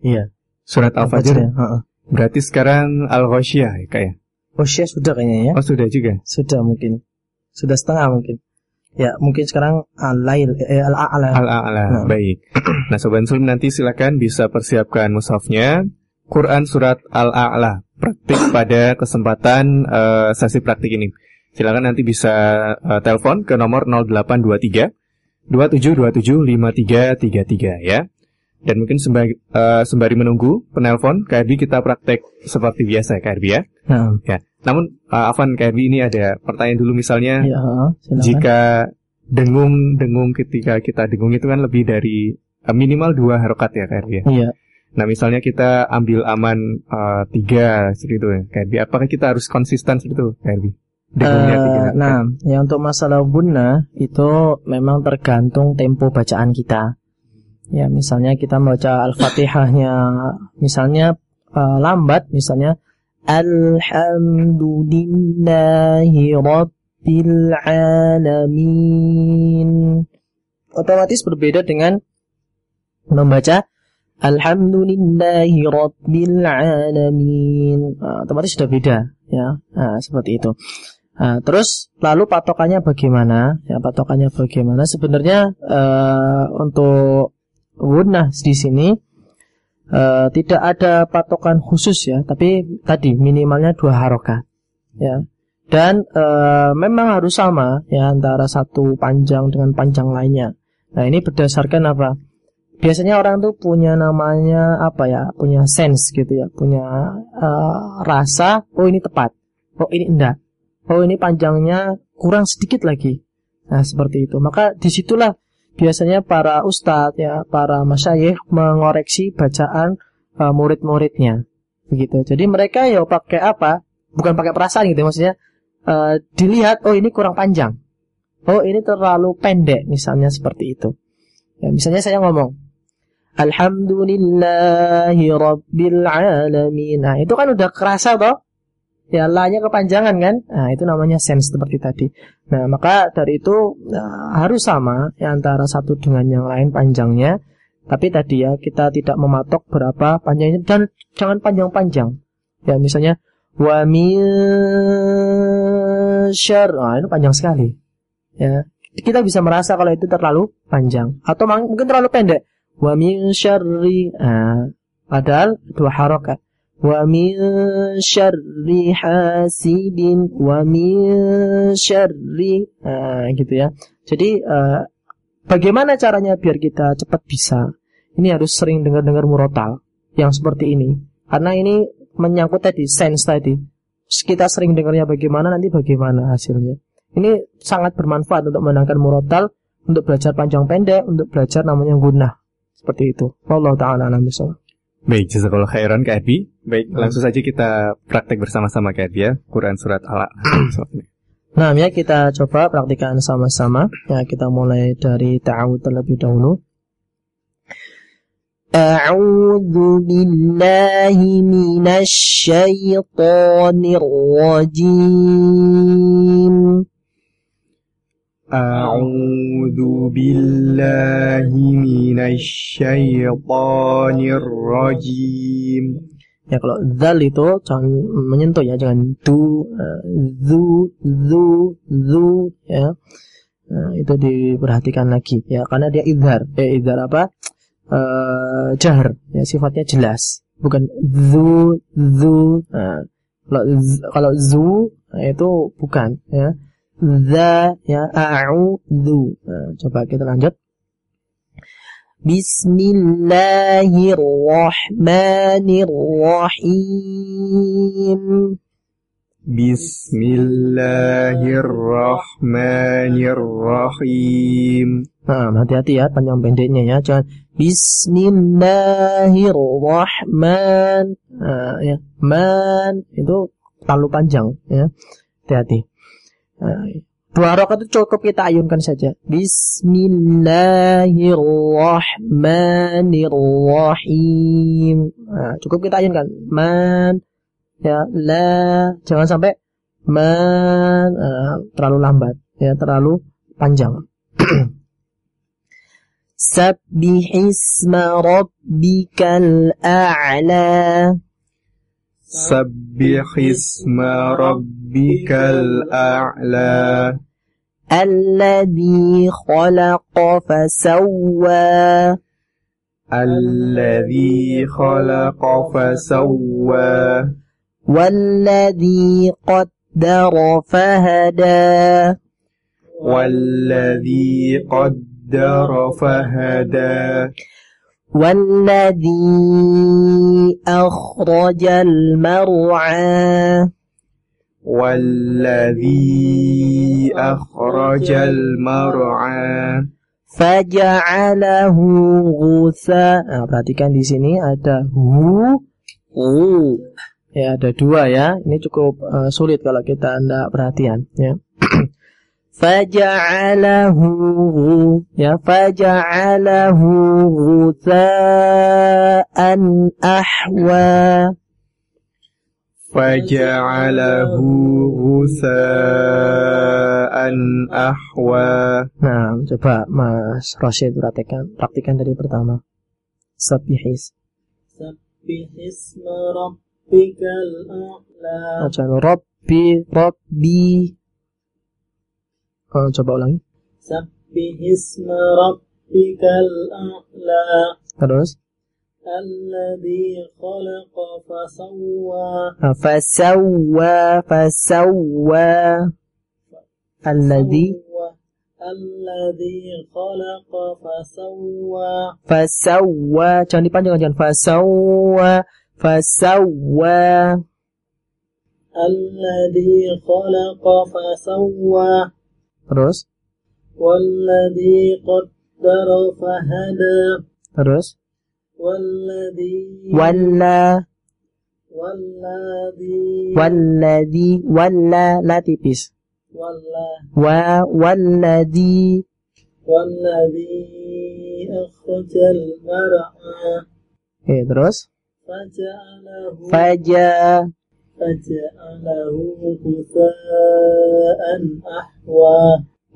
Iya. Surat Al-Fajr. ya. heeh. Berarti sekarang Al-Ghasyiyah ya, Kak ya. Oh, sudah kayaknya ya. Oh, sudah juga. Sudah mungkin. Sudah setengah mungkin. Ya, mungkin sekarang al-lail eh, al-a'la. Al-A'la. Nah. Baik. Nah, Sobat Muslim nanti silakan bisa persiapkan mushafnya. Quran surat Al-A'la. Praktik pada kesempatan eh, sesi praktik ini. Silakan nanti bisa eh, telepon ke nomor 0823 2727 5333 ya. Dan mungkin sembari, eh, sembari menunggu penelpon, KRB kita praktek seperti biasa ya KRB ya. Nah, Ya. Namun eh, Afan KRB ini ada pertanyaan dulu misalnya ya, silakan. jika dengung-dengung ketika kita dengung itu kan lebih dari eh, minimal dua harokat ya KRB ya. Iya. Nah misalnya kita ambil aman eh, tiga seperti itu ya KRB. Apakah kita harus konsisten seperti itu KRB? Dengungnya tiga Eh, nah, ya untuk masalah bunna itu memang tergantung tempo bacaan kita. Ya, misalnya kita membaca Al-Fatihahnya misalnya eh, lambat misalnya Alhamdulillahi Rabbil Alamin Otomatis berbeda dengan membaca Alhamdulillahi Rabbil Alamin Nah, Otomatis sudah beda ya Nah, seperti itu Nah, terus lalu patokannya bagaimana? Ya, patokannya bagaimana? Sebenarnya eh, untuk gunnah di sini eh, tidak ada patokan khusus ya, tapi tadi minimalnya dua harokat ya. Dan eh, memang harus sama ya antara satu panjang dengan panjang lainnya. Nah ini berdasarkan apa? Biasanya orang tuh punya namanya apa ya? Punya sense gitu ya, punya eh, rasa. Oh ini tepat. Oh ini enggak. Oh ini panjangnya kurang sedikit lagi. Nah seperti itu. Maka di situlah biasanya para ustadz ya, para masyayikh mengoreksi bacaan uh, murid-muridnya. Begitu. Jadi mereka ya pakai apa? Bukan pakai perasaan gitu maksudnya. uh, dilihat oh ini kurang panjang. Oh ini terlalu pendek misalnya seperti itu. Ya, misalnya saya ngomong Alhamdulillahi Nah itu kan udah kerasa toh Ya la-nya kepanjangan kan? Nah itu namanya sense seperti tadi. Nah maka dari itu nah, harus sama ya, Antara satu dengan yang lain panjangnya. Tapi tadi ya kita tidak mematok berapa panjangnya. Dan jangan panjang-panjang. Ya misalnya Wa syar Nah itu panjang sekali. Ya kita bisa merasa kalau itu terlalu panjang. Atau mungkin terlalu pendek. Wa min syarri. Nah, padahal dua harokat min syarri hasidin wa min syarri nah, gitu ya jadi eh, bagaimana caranya biar kita cepat bisa ini harus sering dengar-dengar murotal yang seperti ini karena ini menyangkut tadi sense tadi kita sering dengarnya bagaimana nanti bagaimana hasilnya ini sangat bermanfaat untuk menangkan murotal, untuk belajar panjang pendek, untuk belajar namanya guna. Seperti itu. Wallahu taala alam. Baik, jazakallah khairan Kak Erbi. Baik, langsung saja kita praktek bersama-sama Kak Erbi ya. Quran surat Al-A'la. Nah, ya kita coba praktikan sama-sama. Ya, kita mulai dari ta'awud terlebih dahulu. A'udzu billahi minasy syaithanir rajim. أعوذ بالله من الشيطان الرجيم Ya kalau zal itu jangan menyentuh ya, jangan du, eh, zu, zu, zu ya. Nah, itu diperhatikan lagi ya, karena dia idhar. Eh idhar apa? Eh jahar, ya sifatnya jelas, bukan zu, zu. Nah, kalau z- kalau zu nah, itu bukan ya. za ya a'udzu. Nah, coba kita lanjut. Bismillahirrahmanirrahim. Bismillahirrahmanirrahim. Nah, hati-hati ya panjang pendeknya ya. Jangan Bismillahirrahman. Nah, ya. Man itu terlalu panjang ya. Hati-hati. Dua harokat itu cukup kita ayunkan saja. Bismillahirrahmanirrahim. Nah, cukup kita ayunkan. Man, ya, la, jangan sampai man, uh, terlalu lambat, ya, terlalu panjang. Sabbihisma rabbikal a'la. سبح اسم ربك الأعلى. الذي خلق فسوى. الذي خلق فسوى. والذي قدر فهدى. والذي قدر فهدى. والذي أخرج المرعى والذي أخرج المرعى فجعله غثاء. Nah, perhatikan di sini ada hu, hu. Ya, ada dua ya. Ini cukup uh, sulit kalau kita anda perhatian ya. faja'alahu ya faja'alahu ghutha'an ahwa faja'alahu ghutha'an ahwa nah coba Mas Rosyid praktikan praktikan dari pertama. Sabihis sabihis rabbikal a'la. Rabbi Rabbi. Uh, coba ulangi. Sabbihisma rabbikal a'la. Terus. Alladhi khalaqa fasawwa. Fasawwa, fasawwa. Alladhi. Alladhi khalaqa fasawwa. Fasawwa. Jangan dipanjang, jangan. Fasawwa. Fasawwa. Alladhi khalaqa fasawwa. Terus? Walladhi qaddara fahada. Terus? Walladhi. Walla. Walladhi. Walladhi. Walla. La tipis. Walla. Wa Walladhi. Walladhi Akhajal mar'a. Oke, okay, terus? Faja'alahu. Faja. فجعله غثاء أحوى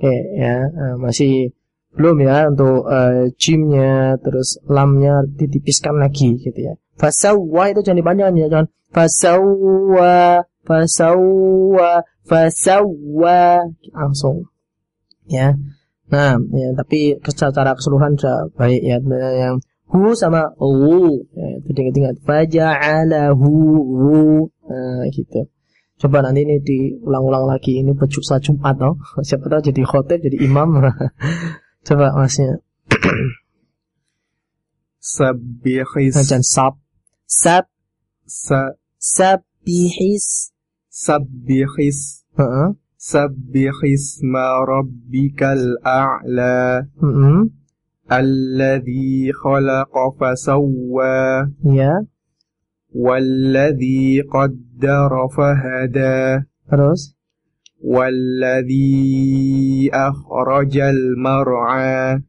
Oke ya eh, masih belum ya untuk eh, jimnya terus lamnya ditipiskan lagi gitu ya. Fasawwa itu jangan dipanjangkan ya jangan fasawwa fasawwa fasawwa langsung ya. Nah ya tapi secara keseluruhan sudah baik ya yang hu sama wu. Ya, itu diingat-ingat. Faja'alahu wu. Nah, gitu. Coba nanti ini diulang-ulang lagi. Ini berjusa Jumat tau siapa tahu jadi khotib jadi imam. Coba masnya. Sabihis nah, jangan sab. Sab. Sa sabihis sabihis uh -uh. sabihis ma rabbikal a'la. Uh -uh. الذي خلق فسوى Ya. والذي قدر فهدى Terus. والذي أخرج المرعى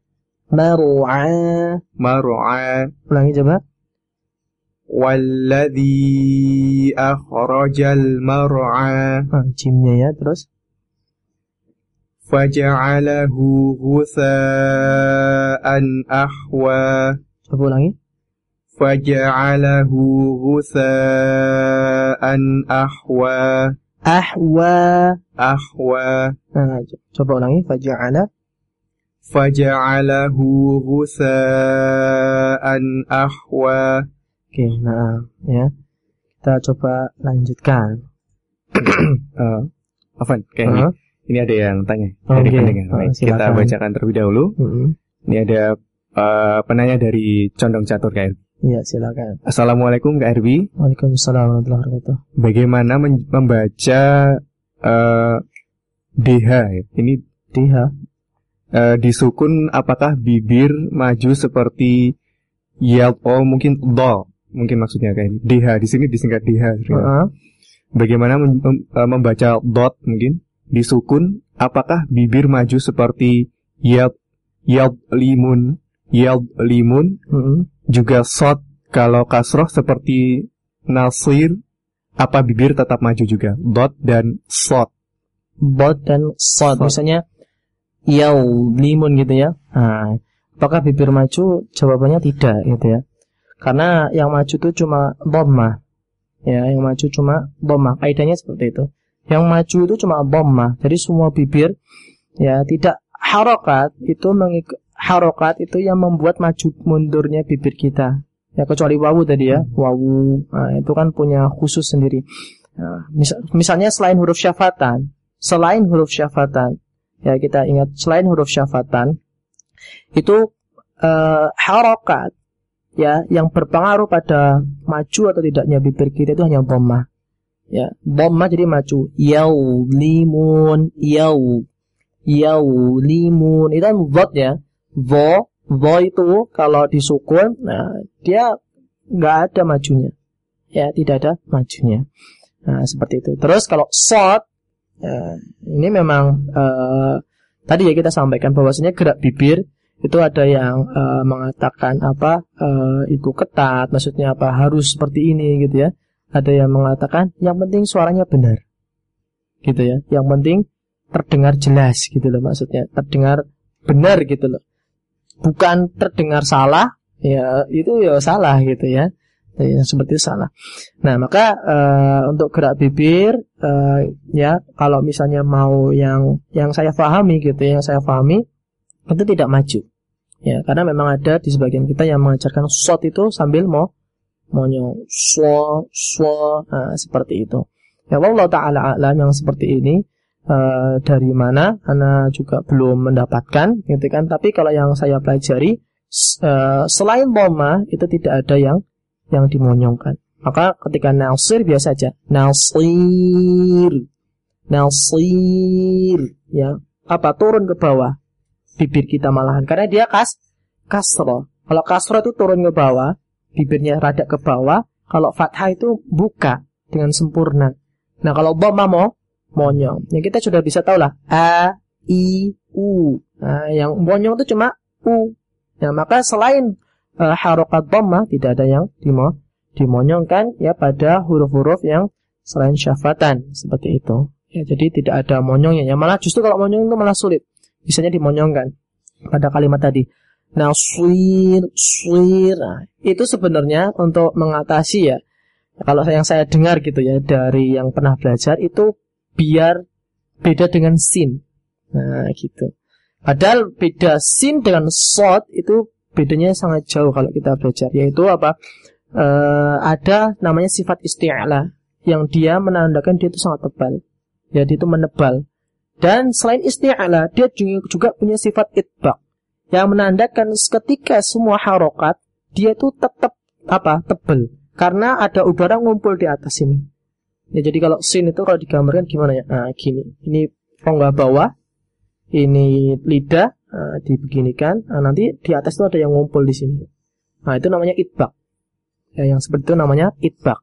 Mar'a. مرعى Ulangi coba. والذي أخرج المرعى Ah, jimnya ya. Terus. فجعله غثاء an ahwa. Coba ulangi. Faja'alahu ghusaan ahwa. Ahwa. Ahwa. Nah, nah coba ulangi. Faja'ala. Faja'alahu ghusaan ahwa. Oke, okay, nah ya. Kita coba lanjutkan. uh, Afan, kayaknya. Uh -huh. Ini ada yang tanya oh, dari okay. pendengar. Baik, oh, kita bacakan terlebih dahulu. Mm -hmm. Ini ada eh, penanya dari Condong Catur KRB. Iya, silakan. Assalamualaikum KRB. Waalaikumsalam warahmatullahi wabarakatuh. Bagaimana membaca eh, DH? ya? Ini Diha. eh, disukun apakah bibir maju seperti yelp? Oh mungkin do. Mungkin maksudnya kayak ini. DH di sini disingkat DH. sebenarnya. Heeh. Bagaimana mem- mem- membaca dot mungkin disukun apakah bibir maju seperti yad, yad limun, yad limun, Mm-mm. juga sod kalau kasroh seperti nasir, apa bibir tetap maju juga? Dot dan sod. Bot dan sod. Misalnya yaw limun gitu ya. Nah, apakah bibir maju? Jawabannya tidak gitu ya. Karena yang maju itu cuma dhammah. Ya, yang maju cuma dhammah. Kaidahnya seperti itu. Yang maju itu cuma dhammah. Jadi semua bibir ya tidak harokat itu mengik harokat itu yang membuat maju mundurnya bibir kita. Ya kecuali wawu tadi ya, wawu. Nah, itu kan punya khusus sendiri. Nah, mis- misalnya selain huruf syafatan, selain huruf syafatan, ya kita ingat selain huruf syafatan itu eh, harokat ya yang berpengaruh pada maju atau tidaknya bibir kita itu hanya dhammah. Ya, dhammah jadi maju. Yau limun yau yau limun itu kan dhot ya. Dho, dho itu kalau disukun, nah dia nggak ada majunya. Ya, tidak ada majunya. Nah, seperti itu. Terus kalau sod Ya, ini memang eh, tadi ya kita sampaikan bahwasanya gerak bibir itu ada yang eh, mengatakan apa eh, itu ketat, maksudnya apa harus seperti ini gitu ya. Ada yang mengatakan yang penting suaranya benar, gitu ya. Yang penting terdengar jelas gitu loh maksudnya, terdengar benar gitu loh. Bukan terdengar salah, ya itu ya salah gitu ya. Ya, seperti salah. Nah, maka eh, untuk gerak bibir eh, ya kalau misalnya mau yang yang saya pahami gitu ya, yang saya pahami itu tidak maju. Ya, karena memang ada di sebagian kita yang mengajarkan shot itu sambil mau monyong swo swo nah, seperti itu. Ya Allah taala alam yang seperti ini eh, dari mana Ana juga belum mendapatkan gitu kan. Tapi kalau yang saya pelajari eh, selain dhamma itu tidak ada yang yang dimonyongkan. Maka ketika nasir biasa aja. Nasir. Nasir. Ya. Apa? Turun ke bawah. Bibir kita malahan. Karena dia kas kasro. Kalau kasro itu turun ke bawah. Bibirnya rada ke bawah. Kalau fathah itu buka dengan sempurna. Nah kalau dhamma mau monyong. Ya kita sudah bisa tahu lah. A, I, U. Nah, yang monyong itu cuma U. Nah maka selain uh, harokat dhammah tidak ada yang dimo, dimonyongkan ya pada huruf-huruf yang selain syafatan seperti itu. Ya, jadi tidak ada monyongnya. Ya malah justru kalau monyong itu malah sulit. Bisanya dimonyongkan pada kalimat tadi. Nah, swir, swir. Nah, itu sebenarnya untuk mengatasi ya. Kalau yang saya dengar gitu ya dari yang pernah belajar itu biar beda dengan sin. Nah, gitu. Padahal beda sin dengan sod itu bedanya sangat jauh kalau kita belajar yaitu apa? Eh, ada namanya sifat isti'la yang dia menandakan dia itu sangat tebal. Ya dia itu menebal. Dan selain isti'la dia juga, punya sifat itbaq yang menandakan ketika semua harokat dia itu tetap apa tebal. Karena ada udara ngumpul di atas ini ya jadi kalau sin itu kalau digambarkan gimana ya? Nah, gini. Ini rongga bawah ini lidah nah, dibeginikan. Nah, nanti di atas itu ada yang ngumpul di sini. Nah itu namanya itbaq ya, yang seperti itu namanya itbaq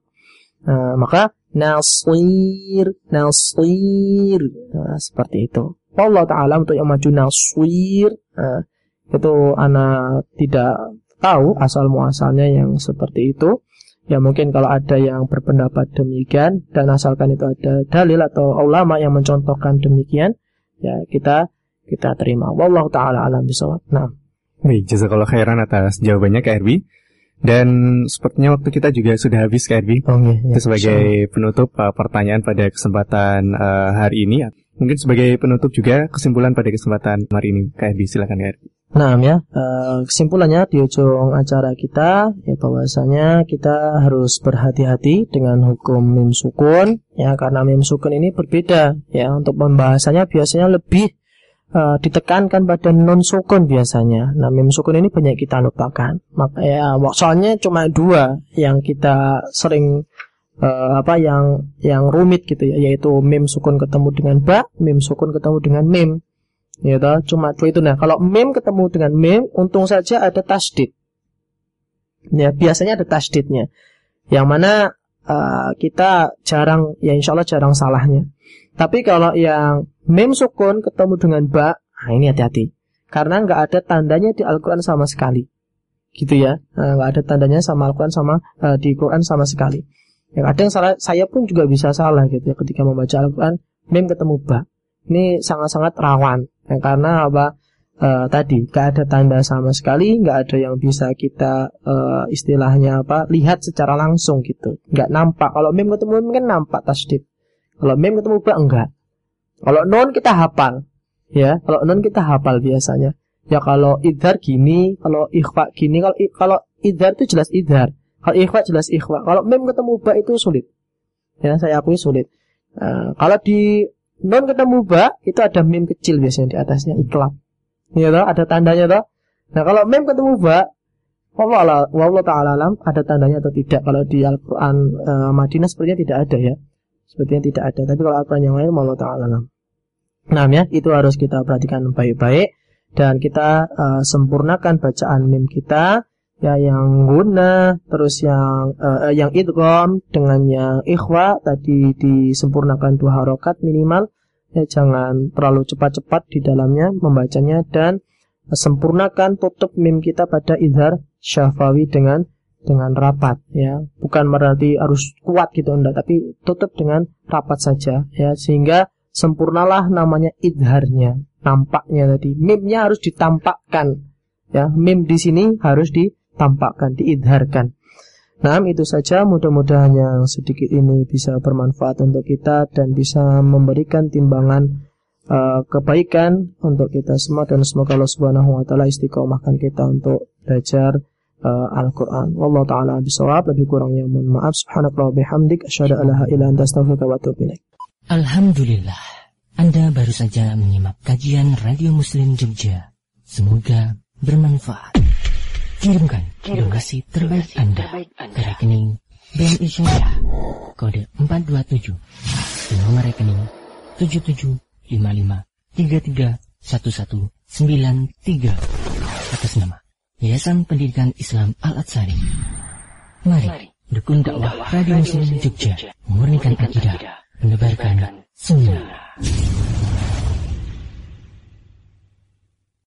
nah, maka nasir nasir. Nah, seperti itu. Allah taala untuk yang maju nasir. Nah, itu anak tidak tahu asal muasalnya yang seperti itu ya mungkin kalau ada yang berpendapat demikian dan asalkan itu ada dalil atau ulama yang mencontohkan demikian ya kita kita terima wallahu taala alam bisawab nah Baik, jazakallah khairan atas jawabannya Kak. Dan sepertinya waktu kita juga sudah habis Kak Erbi. oh, iya, iya. Sebagai penutup uh, pertanyaan pada kesempatan uh, hari ini. Mungkin sebagai penutup juga kesimpulan pada kesempatan hari ini. Kak Erbi, silakan Kak. Nah ya, eh, kesimpulannya di ujung acara kita ya bahwasanya kita harus berhati-hati dengan hukum mim sukun ya karena mim sukun ini berbeda ya untuk pembahasannya biasanya lebih eh, ditekankan pada non sukun biasanya. Nah mim sukun ini banyak kita lupakan. Maka ya soalnya cuma dua yang kita sering eh, apa yang yang rumit gitu ya yaitu mim sukun ketemu dengan ba, mim sukun ketemu dengan mim. Ya toh, cuma dua itu. Nah, kalau mim ketemu dengan mim, untung saja ada tasdid. Ya, biasanya ada tasdidnya. Yang mana uh, kita jarang ya insya Allah jarang salahnya. Tapi kalau yang mem sukun ketemu dengan ba, nah ini hati-hati. Karena nggak ada tandanya di Al-Quran sama sekali. Gitu ya. Nah, nggak ada tandanya sama Al-Quran sama uh, di Quran sama sekali. Ya kadang salah, saya pun juga bisa salah gitu ya ketika membaca Al-Quran mem ketemu ba. Ini sangat-sangat rawan. Ya, karena apa? uh, tadi gak ada tanda sama sekali, nggak ada yang bisa kita uh, istilahnya apa lihat secara langsung gitu, nggak nampak. Kalau mem ketemu kan nampak tasdid. Kalau mem ketemu ba enggak. Kalau non kita hafal, ya. Kalau non kita hafal biasanya. Ya kalau idhar gini, kalau ikhfa gini, kalau kalau idhar itu jelas idhar. Kalau ikhfa jelas ikhfa. Kalau mem ketemu ba itu sulit. Ya, saya akui sulit. Uh, kalau di non ketemu ba itu ada mem kecil biasanya di atasnya iklab. Ya toh, ada tandanya toh. Nah, kalau mem ketemu ba, Allah Allah taala alam ada tandanya atau tidak. Kalau di Al-Qur'an uh, Madinah sepertinya tidak ada ya. Sepertinya tidak ada. Tapi kalau Al-Qur'an yang lain Allah taala alam. Nah, ya, itu harus kita perhatikan baik-baik dan kita uh, sempurnakan bacaan mim kita ya yang guna terus yang uh, yang idgham dengan yang ikhwa tadi disempurnakan dua harokat minimal. Ya jangan terlalu cepat-cepat di dalamnya membacanya dan sempurnakan tutup mim kita pada izhar syafawi dengan dengan rapat ya. Bukan berarti harus kuat gitu enggak tapi tutup dengan rapat saja ya. Sehingga sempurnalah namanya idharnya nampaknya tadi. Mimnya harus ditampakkan ya. Mim di sini harus ditampakkan diidharkan Nah, itu saja mudah-mudahan yang sedikit ini bisa bermanfaat untuk kita dan bisa memberikan timbangan uh, kebaikan untuk kita semua dan semoga Allah Subhanahu wa taala istiqomahkan kita untuk belajar uh, Al-Qur'an. Wallahu taala bisawab, lebih kurangnya mohon maaf. Subhanakallah bihamdik asyhadu an la ilaha illa anta wa atubu. Alhamdulillah. Anda baru saja menyimak kajian Radio Muslim Jogja. Semoga bermanfaat. Kirimkan donasi terbaik Anda. ke rekening BNI Syariah kode 427 ke nomor rekening 7755331193 atas nama Yayasan Pendidikan Islam Al-Atsari. Mari dukung dakwah Radio Muslim Jogja, memurnikan akidah, menebarkan sunnah.